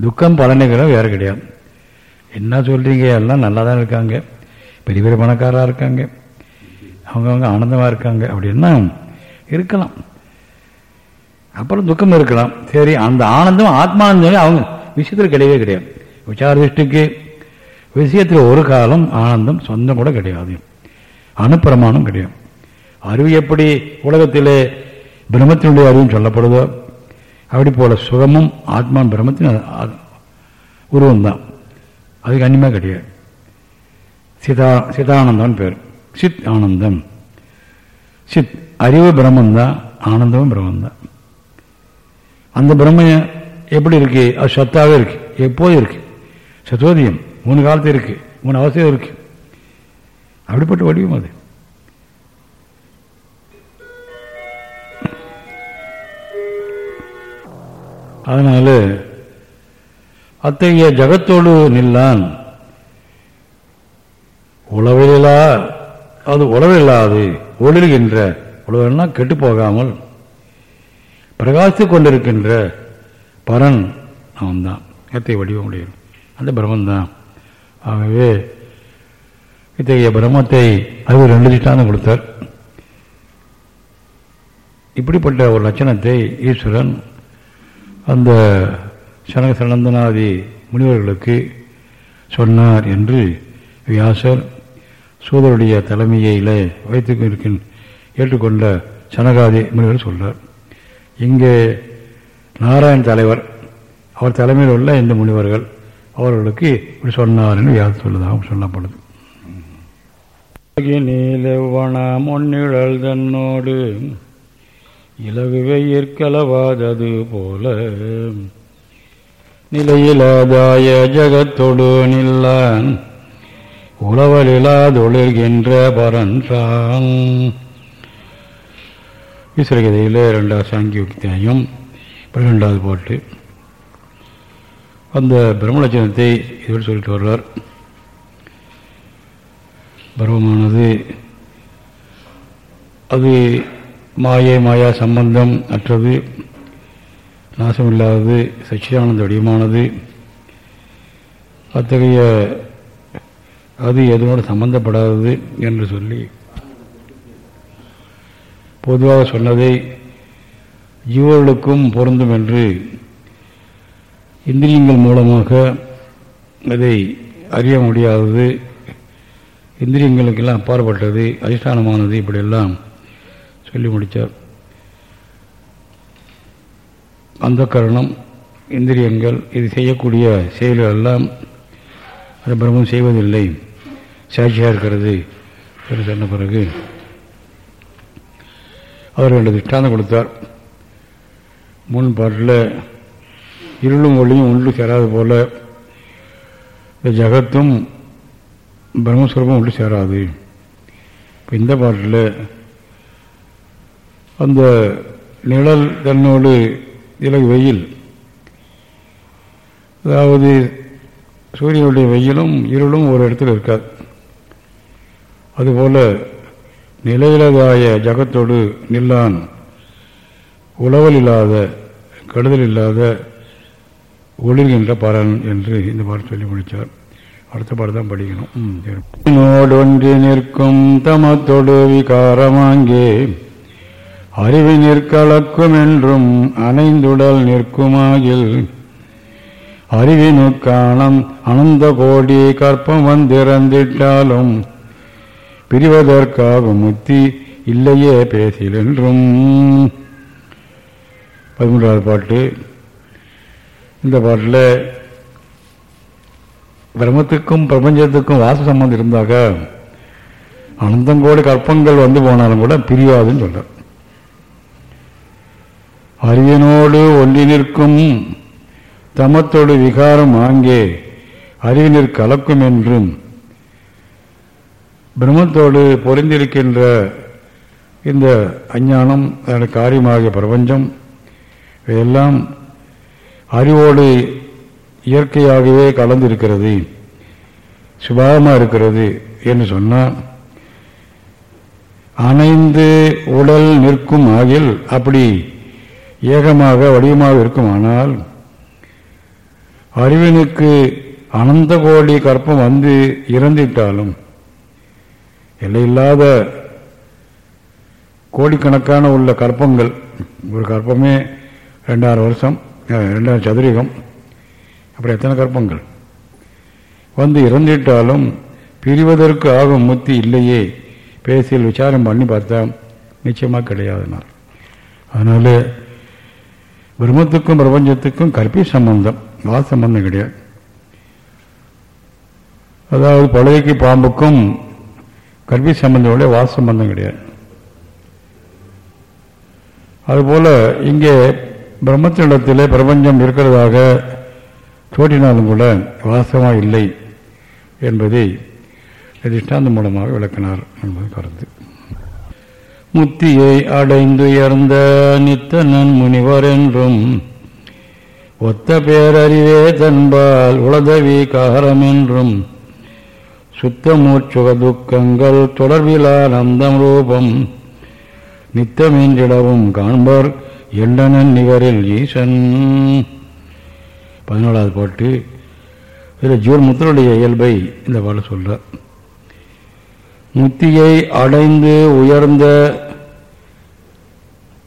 துக்கம் பலனுகளும் வேறு கிடையாது. என்ன சொல்கிறீங்க எல்லாம் நல்லா தான் இருக்காங்க. பெரிய பெரிய பணக்காரராக இருக்காங்க. அவங்கவுங்க ஆனந்தமாக இருக்காங்க. அப்படின்னா இருக்கலாம். அப்புறம் துக்கம் இருக்கலாம். சரி அந்த ஆனந்தம் ஆத்மானந்தம் அவங்க விஷயத்தில் கிடையவே கிடையாது. விசார திருஷ்டிக்கு விஷயத்தில் ஒரு காலம் ஆனந்தம் சொந்தம் கூட கிடையாது. அணுப்பிரமாணம் கிடையாது. அறிவு எப்படி உலகத்திலே பிரம்மத்தினுடைய அறிவும் சொல்லப்படுதோ அப்படி போல சுகமும் ஆத்மா பிரம்மத்தின் உருவம்தான். அதுக்கு அன்னிமே கிடையாது. சிதா சிதானந்தம்னு பேர். சித் ஆனந்தம். சித் அறிவு பிரம்மந்தான் ஆனந்தமும் பிரம்மந்தான் அந்த பிரம்ம எப்படி இருக்கு? அது சத்தாவே இருக்கு. எப்போதும் இருக்கு. சத்தோதியம் மூணு காலத்து இருக்கு. மூணு அவசியம் இருக்கு. அப்படிப்பட்ட வடிவம் அது. அதனால அத்தகைய ஜகத்தோடு நில்லான். உளவிலா அது உளவில்லாது ஒளிர்கின்ற உழவெல்லாம் கெட்டு போகாமல் பிரகாசித்துக் கொண்டிருக்கின்ற பரன் அவன்தான். எத்தை வடிவம் முடியும் அந்த பிரம்மந்தான் ஆகவே இத்தகைய பிரம்மத்தை அது ரெண்டு திட்டாந்தம் கொடுத்தார். இப்படிப்பட்ட ஒரு லட்சணத்தை ஈஸ்வரன் அந்த சனக சனந்தனாதி முனிவர்களுக்கு சொன்னார் என்று வியாசர் சூதருடைய தலைமையிலே வைத்து இருக்கின்ற ஏற்றுக்கொண்ட சனகாதி முனிவர் சொல்றார். இங்கே நாராயண் தலைவர் அவர் தலைமையில் உள்ள இந்த முனிவர்கள் அவர்களுக்கு இப்படி சொன்னார் என்று வியாசம் சொல்லதாக சொல்லப்படுது. நீலவன ஒன்னிழல் தன்னோடு இலகுவை ஏற்கலவாதது போல நிலையிலாதாய ஜகத்தொடு நில்லான் உழவலிலாதொழிர்கின்ற பரன்றான். ஈஸ்வரகதையில் ரெண்டாவது சாங்கியுக்தியாயும் பன்னிரெண்டாவது பாட்டு. அந்த பிரம்மலட்சணத்தை இதோடு சொல்லிட்டு வருவார் பருவமானது அது மாயை மாயா சம்பந்தம் அற்றது நாசமில்லாதது சச்சிதானந்த வடிவமானது. அத்தகைய அது எதனோடு சம்பந்தப்படாதது என்று சொல்லி பொதுவாக சொன்னதை ஜீவர்களுக்கும் பொருந்தும் என்று இந்திரியங்கள் மூலமாக அதை அறிய முடியாதது. இந்திரியங்களுக்கெல்லாம் அப்பாற்பட்டது அதிஷ்டானமானது இப்படியெல்லாம் சொல்லி முடித்தார். அந்த கரணம் இந்திரியங்கள் இது செய்யக்கூடிய செயல்கள் எல்லாம் அது பிரம்மம் செய்வதில்லை. சாட்சியாக இருக்கிறது என்று சொன்ன பிறகு அவர் ரெண்டு திஷ்டாந்தம் கொடுத்தார். முன் பாட்டில் இருளும் ஒளியும் ஒன்று சேராது போல இந்த ஜகத்தும் பிரம்மஸ்வரூபம் ஒன்று சேராது. இப்போ இந்த பாட்டில் அந்த நிழல் தன்னோடு இலகு வெயில். அதாவது சூரியனுடைய வெயிலும் இருளும் ஒரு இடத்துல இருக்காது. அதுபோல் நிலையிலதாய ஜகத்தோடு நில்லான் உழவல் இல்லாத கடுதல் இல்லாத ஒளிர்கின்ற பலன் என்று இந்த பாட்டு சொல்லி முடித்தார். அடுத்த பாடம் தான் படிக்கணும். ஒன்றி நிற்கும் தமத்தொடு விகாரமாங்கே அறிவு நிற்கலக்கும் என்றும் அணைந்துடல் நிற்குமாகில் அறிவினுக்கானம் அனந்த கோடி கற்பம் வந்திறந்திட்டாலும் பிரிவதற்காகும் முத்தி இல்லையே பேசில் என்றும். பதிமூன்றாவது பாட்டு. இந்த பாட்டில் பிரம்மத்துக்கும் பிரபஞ்சத்துக்கும் வாச சம்பந்தம் இருந்தாக அனந்தங்கோடி கற்பங்கள் வந்து போனாலும் கூட பிரியாதுன்னு சொல்றார். அறிவினோடு ஒன்றி நிற்கும் தமத்தோடு விகாரம் ஆங்கே அறிவினர் கலக்கும் என்றும் பிரம்மத்தோடு பொருந்திருக்கின்ற இந்த அஞ்ஞானம் அதனுடைய காரியமாகிய பிரபஞ்சம் இதெல்லாம் அறிவோடு இயற்கையாகவே கலந்திருக்கிறது சுபாவமாக இருக்கிறது என்று சொன்னால் அணைந்து உடல் நிற்கும் ஆகில் அப்படி ஏகமாக வடிவமாக இருக்குமானால் அறிவினுக்கு அனந்த கோடி கற்பம் வந்து இறந்திட்டாலும் எல்லையில்லாத கோடிக்கணக்கான உள்ள கற்பங்கள் ஒரு கற்பமே ரெண்டாயிரம் வருஷம் ரெண்டாயிரம் சதுரீகம் அப்புறம் எத்தனை கற்பங்கள் வந்து இறந்துவிட்டாலும் பிரிவதற்கு ஆகும் முத்தி இல்லையே. பேசியில் விசாரம் பண்ணி பார்த்தா நிச்சயமாக கிடையாதுனார் அதனால பிரம்மத்துக்கும் பிரபஞ்சத்துக்கும் கற்பி சம்பந்தம் வா சம்பந்தம் கிடையாது. அதாவது பழையக்கு பாம்புக்கும் கல்வி சம்பந்தம் வாச சம்பந்தம் கிடையாது. அதுபோல் இங்கே பிரம்மத்தினிடத்தில் பிரபஞ்சம் இருக்கிறதாக தோற்றினாலும் கூட வாசமாக இல்லை என்பதை திஷ்டாந்தம் மூலமாக விளக்கினார் என்பது கருத்து. முத்தியை அடைந்துயர்ந்த நித்தனன் முனிவர் என்றும் ஒத்த பேரறிவே தன்பால் உளதவி காரம் என்றும் சுத்தமூச்சுக துக்கங்கள் தொடர்பிலா நந்தம் ரூபம் நித்தமேன்றிடவும் காண்பர் எண்டனன் நிகரில் ஈசன். பதினேழாவது பாட்டு. இதில் ஜீவன் முத்தருடைய இயல்பை இந்த பாட்டு சொல்கிறார் முத்தியை அடைந்து உயர்ந்த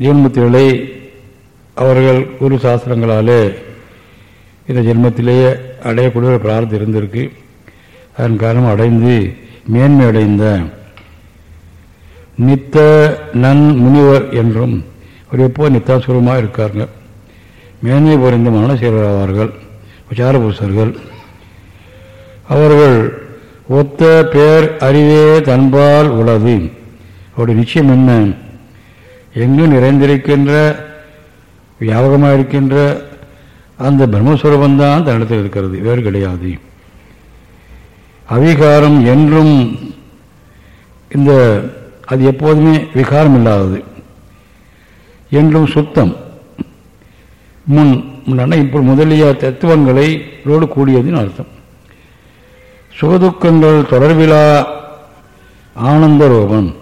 ஜீவன்முத்திகளை அவர்கள் குரு சாஸ்திரங்களாலே இந்த ஜென்மத்திலேயே அடையக்கூடிய ஒரு பிரார்த்தம் இருந்திருக்கு. அதன் காரணம் அடைந்து மேன்மை அடைந்த நித்த நன் முனிவர் என்றும் ஒரு எப்போ நித்தாசுரமாக இருக்காருங்க. மேன்மை புரிந்த மனசீரவார்கள் விசாரபூசர்கள் அவர்கள் ஒத்த பேர் அறிவே தன்பால் உள்ளது அவருடைய நிச்சயம் என்ன? எங்கு நிறைந்திருக்கின்ற வியாபகமாக இருக்கின்ற அந்த பிரம்மஸ்வரூபந்தான் தன்னிடத்தில் இருக்கிறது வேறு கிடையாது. அவிகாரம் என்றும் இந்த அது எப்போதுமே விகாரம் இல்லாதது. என்றும் சுத்தம். முன் முன்னா இப்போ முதலிய தத்துவங்களை ரோடு கூடியதுன்னு அர்த்தம். சுகதுக்கங்கள் தொடர்பிலா ஆனந்த ரோபன்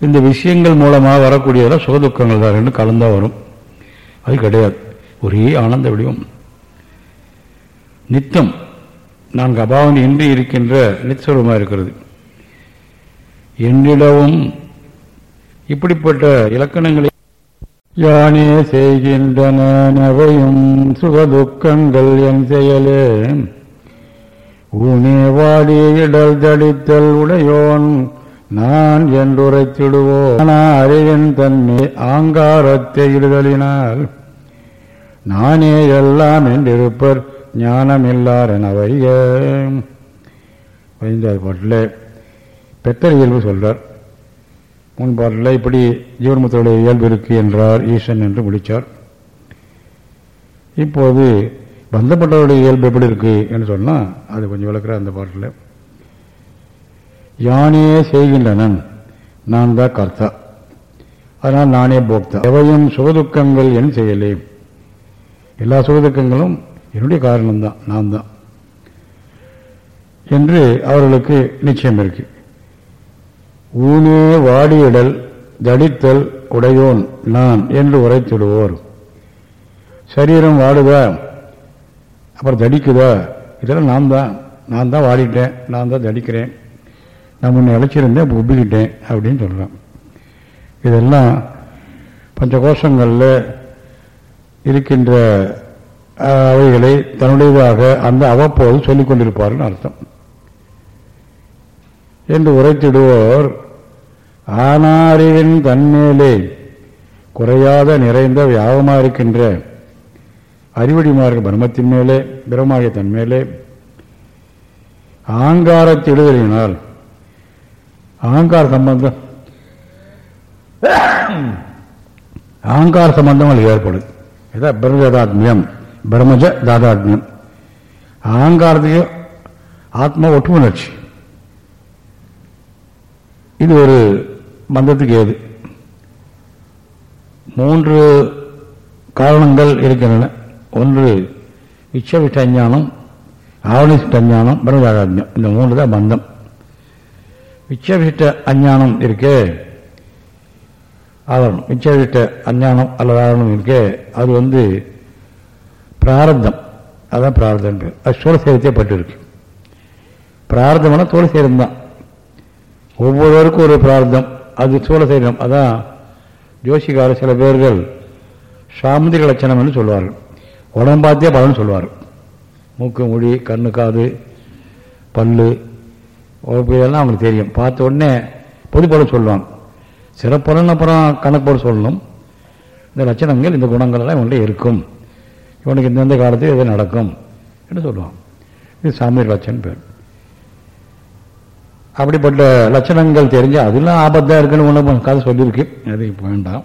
இந்த விஷயங்கள் மூலமாக வரக்கூடியதெல்லாம் சுகதுக்கங்கள் தான். ரெண்டு வரும். அது கிடையாது. ஒரே ஆனந்த வடிவம். நித்தம். நான்கு அபாவம் இன்றி இருக்கின்ற நிச்சயமாக இருக்கிறது. என்னிடவும் இப்படிப்பட்ட இலக்கணங்களை யானே செய்கின்றனவையும் சுகதுக்கங்கள் என் செயலே. ஊனே வாடி இடல் தடித்தல் உடையோன் நான் என்றுரைத்திடுவோம். அறிவின் தன்மை ஆங்காரத்தை இடுதலினால். நானே எல்லாம் என்றிருப்பர் ஞானமில்லாரன் அவைய பதினஞ்சாவது பாட்டில் பெத்தர் இயல்பு சொல்றார் முன் இப்படி ஜீவன்முத்தருடைய இயல்பு இருக்கு என்றார் ஈசன் என்று முடித்தார் இப்போது பந்தப்பட்டவருடைய இயல்பு எப்படி இருக்கு என்று சொன்னால் அது கொஞ்சம் விளக்குற அந்த பாட்டில். யானே செய்கின்றனன் நான் தான் கர்த்தா. அதனால் நானே போக்தா. எவையும் சுகதுக்கங்கள் என் செய்யலே எல்லா சுகதுக்கங்களும் என்னுடைய காரணம்தான் நான் தான் என்று அவர்களுக்கு நிச்சயம் இருக்குது ஊனே வாடியிடல் தடித்தல் உடையோன் நான் என்று உரைத்திடுவோர். சரீரம் வாடுதா? அப்புறம் தடிக்குதா இதெல்லாம் நான் தான். நான் தான் வாடிட்டேன். நான் தான் தடிக்கிறேன் நான் முன்ன இழைச்சிருந்தேன் இப்போ உப்பிக்கிட்டேன் அப்படின்னு சொல்கிறேன் இதெல்லாம் பஞ்சகோஷங்களில் இருக்கின்ற அவைகளை தன்னுடையதாக அந்த அவ்வப்போது சொல்லிக் கொண்டிருப்பார்கள் அர்த்தம். என்று உரைத்திடுவோர் ஆனாரிவின் தன்மேலே குறையாத நிறைந்த வியாபமாக இருக்கின்ற அறிவடிமார்கள் பிரம்மத்தின் மேலே பிரமாகிய தன்மேலே ஆங்காரத்திடுதலினால் ஆங்கார சம்பந்தம் ஆங்கார சம்பந்தங்கள் ஏற்படும். இதான் பிரம்மஜதாத்மியம் பிரம்மஜ தாதாத்மியம் ஆங்காரத்தையும் ஆத்மா ஒட்டுணர்ச்சி இது ஒரு மந்தத்துக்கு ஏது? மூன்று காரணங்கள் இருக்கின்றன. ஒன்று இச்சவிஷ்ட அஞ்ஞானம் ஆவணிஷ்ட அஞ்ஞானம் பிரம்மஜாதாத்மியம் இந்த மூன்று தான் பந்தம். இச்சவிஷ்ட அஞ்ஞானம் இருக்கே ஆவரணம். விச்சவிஷ்ட அஞ்ஞானம் அல்லது ஆவரணம் இருக்கே அது வந்து பிராரத்தம் அதான் பிரார்த்தம் பேர். அது சூழசேரத்தே பட்டு இருக்கு பிரார்த்தம்னா தோழசேரம் தான். ஒவ்வொருவருக்கும் ஒரு பிரார்த்தம் அது சூழசேரம் அதான் ஜோசிக்கார சில பேர்கள் சாமுதிரி லட்சணம் என்று சொல்வார்கள். உடம்பாத்தியே பலன் சொல்வார் மூக்கு மொழி கண்ணு காது பல்லு இதெல்லாம் அவங்களுக்கு தெரியும். பார்த்த உடனே பொதுப்படம் சொல்லுவாங்க. சிறப்பலன் அப்புறம் கணக்கோடு சொல்லணும். இந்த லட்சணங்கள் இந்த குணங்கள் எல்லாம் இவன்கிட்ட இருக்கும். இவனுக்கு இந்தந்த காலத்தில் இது நடக்கும் என்று சொல்லுவான் இது சாமியர் லட்சணம் பேர். அப்படிப்பட்ட லட்சணங்கள் தெரிஞ்சு அதெல்லாம் ஆபத்தாக இருக்குன்னு ஒன்று கதை சொல்லியிருக்கு. அது வேண்டாம்.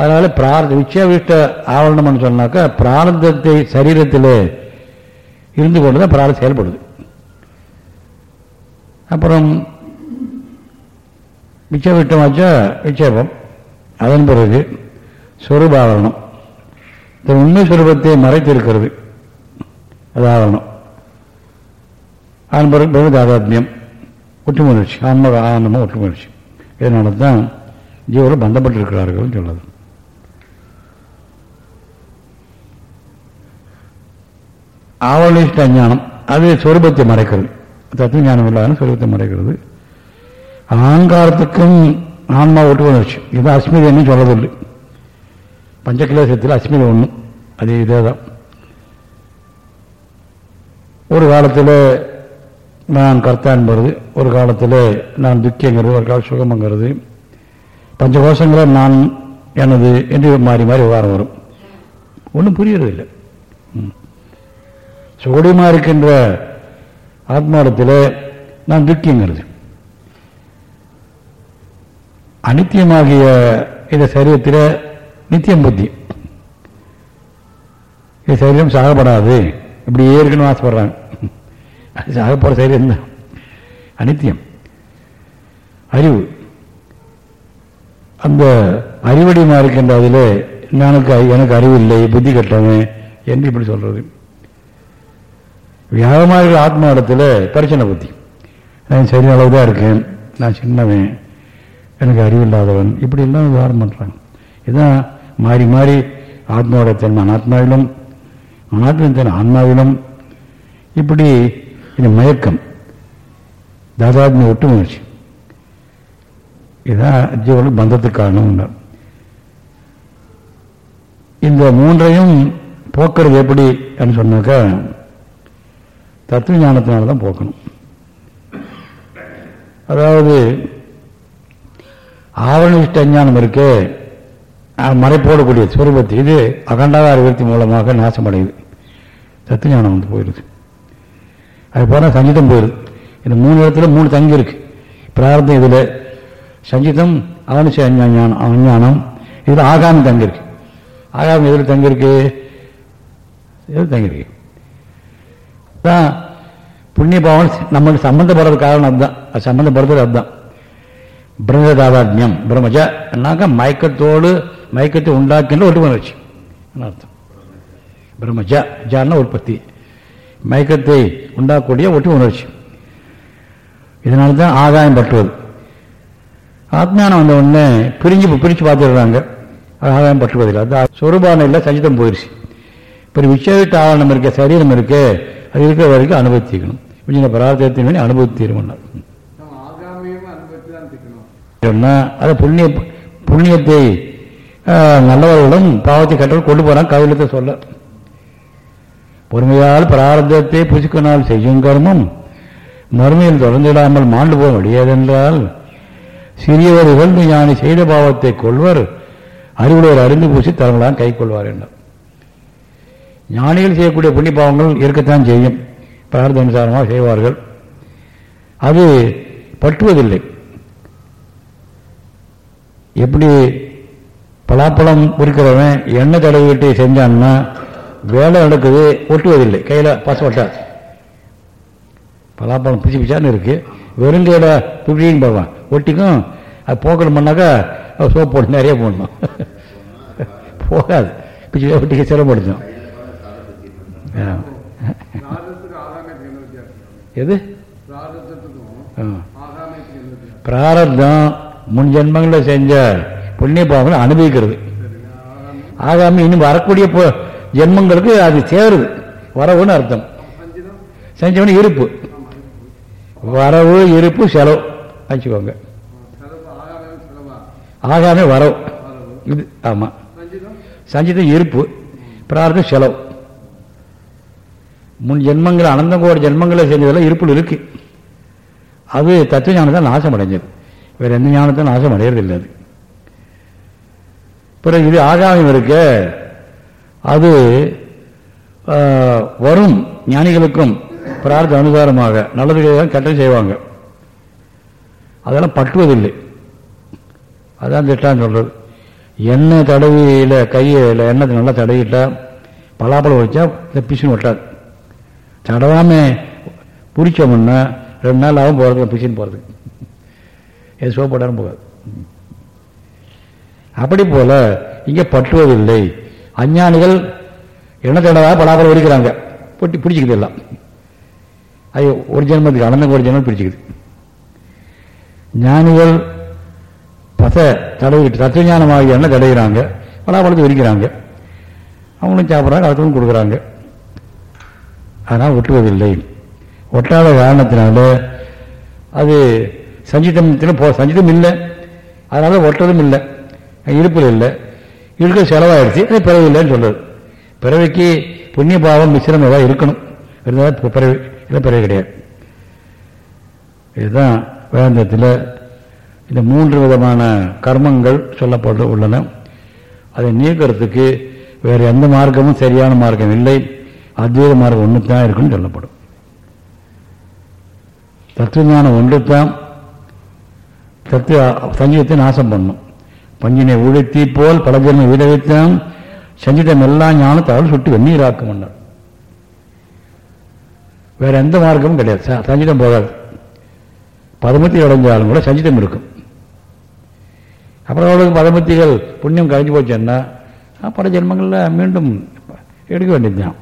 அதனால பிரார்த்த விச்சவிஷ்ட ஆவரணம்னு சொன்னாக்கா பிரார்த்தத்தை சரீரத்தில் இருந்து கொண்டு தான் பிரார்த்தம் செயல்படுது. அப்புறம் விச்சவிட்டமாச்சா விட்சேபம் அதன் பிறகு சொரூபாவரணம். இந்த உண்மை சுரூபத்தை மறைத்திருக்கிறது. அது ஆவரணம். அதன் பிறகு பிறகு தாதாத்மியம் ஒற்றுமுயற்சி ஆன்ம ஆனந்தமாக ஒற்றுமுயற்சி இதனால தான் ஜீவர்கள் பந்தப்பட்டிருக்கிறார்கள் சொல்லுது ஆவலிஷ்ட ஞானம் அது சொரூபத்தை மறைக்கிறது. தத்துவ ஞானம் இல்லாத சொரூபத்தை மறைக்கிறது. அகங்காரத்துக்கும் ஆன்மா ஒட்டுணர்ச்சி இது அஸ்மிதை என்ன சொல்லதில்லை பஞ்சகிலேசத்தில் அஸ்மிதை ஒன்று அது இதே தான் ஒரு காலத்தில் நான் கர்த்தா ஒரு காலத்தில் நான் துக்கியங்கிறது ஒரு காலம் சுகமங்கிறது. பஞ்சகோஷங்களை நான் எனது என்று மாறி மாறி விவகாரம் வரும். ஒன்றும் புரியறதில்லை. சுகடியமாக இருக்கின்ற ஆத்மாடத்தில் நான் துக்கியங்கிறது. அனித்தியமாகிய இந்த சரீரத்தில் நித்தியம் புத்தி. இந்த சரீரம் சாகப்படாது. இப்படியே இருக்கணும் ஆசைப்படுறாங்க. அது சாகப்போகிற செயல் தான் அனித்தியம். அறிவு. அந்த அறிவடிமா இருக்கின்ற அதில் எனக்கு எனக்கு அறிவு இல்லை புத்தி கட்டவன் என்று இப்படி சொல்றது. வியாபமாக இருக்கிற ஆத்மா இடத்துல பிரச்சனை புத்தி. நான் சரி அளவு தான் இருக்கேன் நான் சின்னவன் எனக்கு அறிவில்லாதவன் இப்படி எல்லாம் விவகாரம் பண்ணுறாங்க இதுதான் மாறி மாறி ஆத்மாவோட தன்மை அனாத்மாவிலும் அனாத்மின் தன் ஆன்மாவிலும் இப்படி இந்த மயக்கம். தாதாத்மி ஒட்டு உணர்ச்சி இதுதான் ஜீவனுக்கு பந்தத்துக்கு காரணம் இந்த மூன்றையும் போக்குறது எப்படி சொன்னாக்கா தத்துவ ஞானத்தினால தான் போக்கணும். அதாவது ஆவணிஷ்ட அஞ்ஞானம் இருக்கு மறைப்போடக்கூடிய சுரூபத்து இது அகண்டாதார விருத்தி மூலமாக நாசமடையுது. தத்துவ ஞானம் வந்து போயிடுது அது போனால் சங்கீதம் போயிடும். இந்த மூணு இடத்துல மூணு தங்கி இருக்கு. பிரார்த்தம் இதில். சங்கீதம் அவனிச்ச அஞ்ஞானம் அஞ்ஞானம் இதில் ஆகாமி தங்கியிருக்கு ஆகாமி எதில் தங்கியிருக்கு எதில் தங்கியிருக்கு தான் புண்ணிய பாவம் நம்மளுக்கு சம்பந்தப்படுறது காரணம் அதுதான். அது சம்பந்தப்படுறது அதுதான். பிரம்மதாதாத்மியம் பிரம்மஜாக்க மயக்கத்தோடு மயக்கத்தை உண்டாக்கின்ற ஒட்டு உணர்ச்சி. அர்த்தம்? பிரம்மஜா ஜான்னா உற்பத்தி. மயக்கத்தை உண்டாக்கக்கூடிய ஒட்டு உணர்ச்சி. இதனால தான் ஆதாயம் பற்றுவது. ஆத்மானம் வந்த உடனே பிரிஞ்சு பிரித்து பார்த்துடுறாங்க. ஆதாயம் பற்றுவதில்லை. அது சொரூபானம் இல்லை சஜிதம் போயிடுச்சு இப்போ விச்சவிட்ட ஆதாரம் இருக்க சரீரம் இருக்கு அது இருக்கிற வரைக்கும் அனுபவித்திக்கணும் கொஞ்சம் பிரார்த்தத்தின் வேண்டி அனுபவித்தீர்மன்னார் சொன்னா அது புண்ணிய புண்ணியத்தை நல்லவர்களும் பாவத்தை கற்றல் கொண்டு போகிறான் கவிழத்தை சொல்ல. பொறுமையால் பிரார்த்தத்தை புசிக்கனால் செய்யும் கர்மம் மறுமையில் தொடர்ந்திடாமல் மாண்டு போக முடியாதென்றால் சிறியவர் இகழ்ந்து ஞானி செய்த பாவத்தை கொள்வர். அறிவுடையவர் அறிந்து பூசி தரங்களாம் கை கொள்வார் என்றார். ஞானிகள் செய்யக்கூடிய புண்ணிய பாவங்கள் இருக்கத்தான் செய்யும். பிரார்த்த அனுசாரமாக செய்வார்கள். அது பற்றுவதில்லை. எப்படி பலாப்பழம் இருக்கிறவன் எண்ணெய் தடவை வீட்டை செஞ்சான்னா வேலை நடக்குது ஒட்டுவதில்லை. கையில் பச ஒட்டாது பலாப்பழம் பிச்சு பிச்சான்னு இருக்குது வெறுங்கையில பிடின்னு போவான் ஒட்டிக்கும் அது போக்கணும் பண்ணாக்கா சோப் போட்டு நிறைய போடணும். போகாது. பிச்சு ஒட்டிக்க சிரமப்படுத்தும். எது? பிராரத்தம் முன் ஜென்மங்களில் செஞ்ச புண்ணிய பாவங்களை அனுபவிக்கிறது. ஆகாம இன்னும் வரக்கூடிய ஜென்மங்களுக்கு அது சேருது. வரவுன்னு அர்த்தம். செஞ்சவன இருப்பு. வரவு இருப்பு செலவு. வச்சுக்கோங்க. ஆகாமே வரவு. இது ஆமா. சஞ்சிதம் இருப்பு. பிரார்த்தம் செலவு. முன் ஜென்மங்கள் அனந்தங்கோட ஜென்மங்களை செஞ்சதெல்லாம் இருப்பில் இருக்கு. அது தத்துவ ஞானத்தான் நாசம் அடைஞ்சது. வேற எந்த ஞானத்தை நாசம் அடையிறதில்லை அது. பிறகு இது ஆகாமியம் இருக்க அது வரும் ஞானிகளுக்கும் பிரார்த்த அனுசாரமாக நல்லது கெட்டது செய்வாங்க. அதெல்லாம் பட்டுவதில்லை அதான் திட்டான்னு சொல்றது. எண்ணெய் தடவியில் கையில் எண்ணெய் நல்லா தடவிட்டா பலாப்பழம் வச்சா இந்த பிசுன்னு ஒட்டாது. தடவாமல் புரிச்சோம்னா ரெண்டு நாள் ஆகும் போகிறது பிசுன்னு போகிறதுக்கு எது சோப்பாட்டாலும் போகாது. அப்படி போல் இங்கே பட்டுவதில்லை அஞ்ஞானிகள் என்ன தடவா பலாபலம் இருக்கிறாங்க பொட்டி பிடிச்சிக்குது எல்லாம். அது ஒரு ஜென்மத்துக்கு அனந்த ஒரு ஜென்மம் பிடிச்சிக்குது. ஞானிகள் பச தடவிட்டு தத்துவஞானமாகிய எண்ணெய் தடவுகிறாங்க பலாபலத்தை விரிக்கிறாங்க அவங்களும் சாப்பிட்றாங்க அடுத்தவங்க கொடுக்குறாங்க. அதனால் ஒட்டுவதில்லை ஒட்டாத காரணத்தினால அது சஞ்சிதத்தில் போ சஞ்சிதம் இல்லை. அதனால ஒட்டுறதும் இல்லை. இருப்பில் இல்லை. இருக்க செலவாயிடுச்சு அது பிறவி இல்லைன்னு சொல்றது. பிறவிக்கு புண்ணிய பாவம் மிஸ்ரம் ஏதாவது இருக்கணும். இருந்தால் பிறவி இல்லை பிறவி கிடையாது. இதுதான் வேந்தத்தில் இந்த மூன்று விதமான கர்மங்கள் சொல்லப்பட்டு உள்ளன. அதை நீக்கிறதுக்கு வேறு எந்த மார்க்கமும் சரியான மார்க்கம் இல்லை. அத்வைத மார்க்கம் ஒன்று தான் இருக்குன்னு சொல்லப்படும். தத்துவஞானம் ஒன்று தான் தத்துவ சங்கீதத்தை நாசம் பண்ணும். பஞ்சினை உழைத்தி போல் பல ஜென்ம விதவித்தான் சஞ்சிதம் எல்லா ஞானத்தால் சுட்டு வெந்நீராக்கும் மன்னர் வேற எந்த மார்க்கமும் கிடையாது. சஞ்சிடம் சஞ்சிதம் போகாது பதமத்தி அடைஞ்சாலும் கூட சஞ்சிதம் இருக்கும். அப்புறம் அவளுக்கு பதமத்திகள் புண்ணியம் கழிஞ்சு போச்சுன்னா பல ஜென்மங்களில் மீண்டும் எடுக்க வேண்டியதுதான்.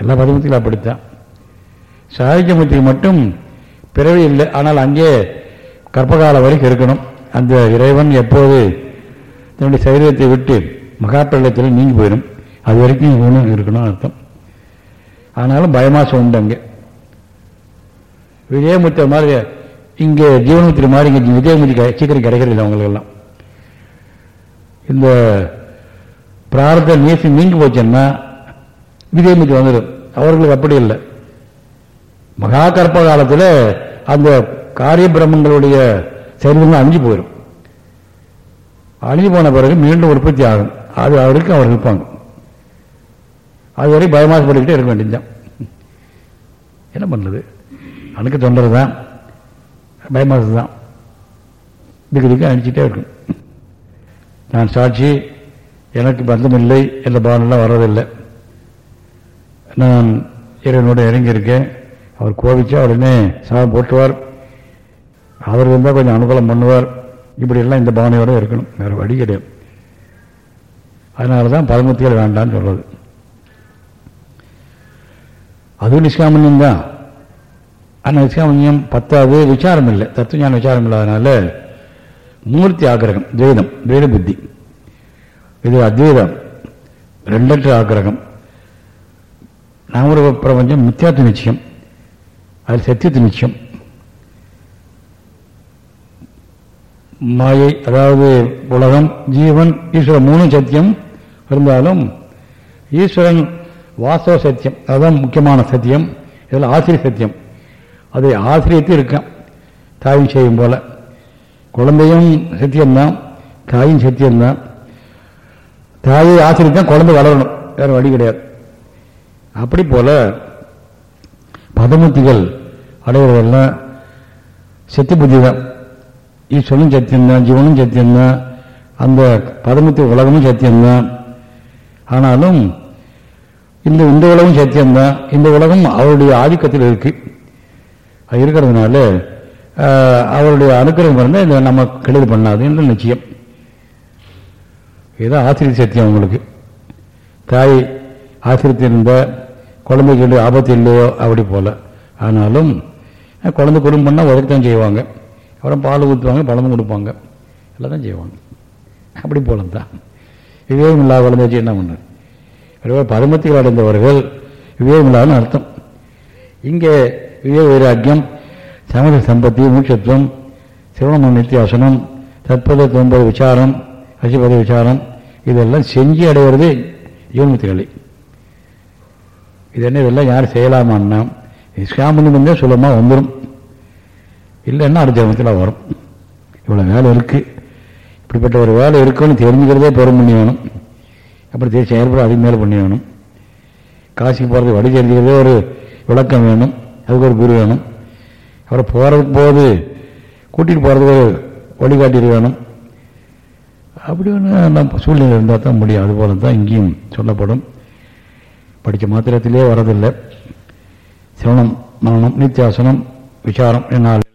எல்லா பதமத்திலும் அப்படித்தான். சாகித்யமூர்த்திக்கு மட்டும் பிறவி இல்லை. ஆனால் அங்கே கற்பகால வரைக்கும் இருக்கணும் அந்த இறைவன் எப்போது தன்னுடைய சரீரத்தை விட்டு மகாப்பிரளயத்தில் நீங்கி போயிடும். அது வரைக்கும் இவனும் இருக்கணும்னு அர்த்தம். ஆனாலும் பயமாசம் உண்டு அங்கே. விஜயமுத்திர மாதிரி இங்கே ஜீவனமுத்திரி மாதிரி இங்கே விஜயமுத்தி சீக்கிரம் கிடைக்கிறது அவங்களுக்கெல்லாம். இந்த பிரார்த்த நீசி நீங்கி போச்சுன்னா விஜயமுத்தி வந்துடும். அவர்களுக்கு அப்படி இல்லை. மகா கற்ப காலத்தில் அந்த காரிய பிரம்மங்களுடைய சரீரங்கள் அழிஞ்சு போயிடும். அழிஞ்சு போன பிறகு மீண்டும் உற்பத்தி ஆகும். அது அவருக்கு அவர் இருப்பாங்க அது வரை பயமாசப்பட்டுக்கிட்டே இருக்க வேண்டியதுதான். என்ன பண்ணுறது? அணுக்கு தொண்டர் தான். பயமாசு தான். இதுக்கு இதுக்கு அணிச்சிட்டே இருக்கும். நான் சாட்சி எனக்கு பந்தமில்லை என்ற பாவனெல்லாம் வர்றதில்லை. நான் இறைவனோடு இறங்கியிருக்கேன். அவர் கோபிச்சா உடனே சாதம் போட்டுவார் அவர் இருந்தால் கொஞ்சம் அனுகூலம் பண்ணுவார். இப்படியெல்லாம் இந்த பாவனையோட இருக்கணும். வேறு வழி கிடையாது. அதனால தான் பதமத்திகள் வேண்டான்னு சொல்கிறது அதுவும் நிஷ்காமன்யம் தான். ஆனால் நிஷ்காமன்யம் பத்தாவது விசாரம் இல்லை. தத்துவஞான விசாரம் இல்லாதனால மூர்த்தி ஆக்கிரகம் துவைதம் துவைத புத்தி. இது அத்வைதம் ரெண்டற்ற ஆக்கிரகம். நாமரூப பிரபஞ்சம் மித்தியாத்து நிச்சயம். அது சத்தியத்து நிச்சயம். மாயை அதாவது உலகம் ஜீவன் ஈஸ்வரன் மூணு சத்தியம். இருந்தாலும் ஈஸ்வரன் வாசவ சத்தியம் அதுதான் முக்கியமான சத்தியம். இதில் ஆசிரிய சத்தியம். அதை ஆசிரியத்து இருக்கான் தாயும் செய்யும் போல. குழந்தையும் சத்தியம்தான் தாயும் சத்தியம்தான். தாயை ஆசிரியத்தான் குழந்தை வளரணும் வேற வழி கிடையாது. அப்படி போல பதமுத்திகள் அடைவதெல்லாம் சத்திய புத்தி தான் ஈஸ்வரனும் சத்தியம்தான் ஜீவனும் சத்தியம்தான் அந்த பரமத்து உலகமும் சத்தியம்தான் ஆனாலும் இந்த இந்த உலகம் சத்தியம்தான் இந்த உலகம் அவருடைய ஆதிக்கத்தில் இருக்கு. அது இருக்கிறதுனால அவருடைய அனுக்கிரகம் இருந்தால் இதை நம்ம கெடுதல் பண்ணாது என்று நிச்சயம். இதுதான் ஆசிரியர் சத்தியம் உங்களுக்கு. தாய் ஆசிரியத்திருந்த குழந்தைக்கு ஆபத்து இல்லையோ அப்படி போல. ஆனாலும் குழந்தை குடும்பம் பண்ணால் உதவித்தான் செய்வாங்க. அப்புறம் பால் ஊற்றுவாங்க பழமும் கொடுப்பாங்க. எல்லாம் தான் செய்வாங்க. அப்படி போல தான் விவேகம் இல்லாத குழந்தை வச்சு என்ன பண்ணுறது அதுபோல் பரமத்தில் அடைந்தவர்கள் விவேகம் இல்லாதன்னு அர்த்தம். இங்கே விவேக வைராக்கியம் சமத சம்பத்தி மூச்சத்துவம் சிரவணம் நித்தியாசனம் தற்போது தொம்பது விசாரம் அசிபத விசாரம் இதெல்லாம் செஞ்சு அடைகிறது ஜீவன்முத்தி இது என்ன இதெல்லாம் யார் செய்யலாமான்னா நிஷ்காமணி வந்தால் சுலமாக வந்துடும் இல்லைன்னா அடுத்த ஜென்மத்தில் வரும்? இவ்வளோ வேலை இருக்குது இப்படிப்பட்ட ஒரு வேலை இருக்குன்னு தெரிஞ்சுக்கிறதே பெரும் பண்ணி வேணும் அப்படி தெரிஞ்சு செயல்பட அதுக்கு மேலே பண்ணி வேணும் காசிக்கு போகிறது வழி தெரிஞ்சுக்கிறதே ஒரு விளக்கம் வேணும். அதுக்கு ஒரு குரு வேணும். அப்புறம் போகிறதுக்கு போது கூட்டிகிட்டு போகிறதுக்கு ஒரு வழிகாட்டிட்டு வேணும். அப்படி ஒன்று நம்ம சூழ்நிலை இருந்தால் தான் முடியும். அதுபோல தான் இங்கேயும் சொல்லப்படும். படித்த மாத்திரத்திலே வரதில்லை சிரவணம் மரணம் நித்தியாசனம் விசாரம் என்னால்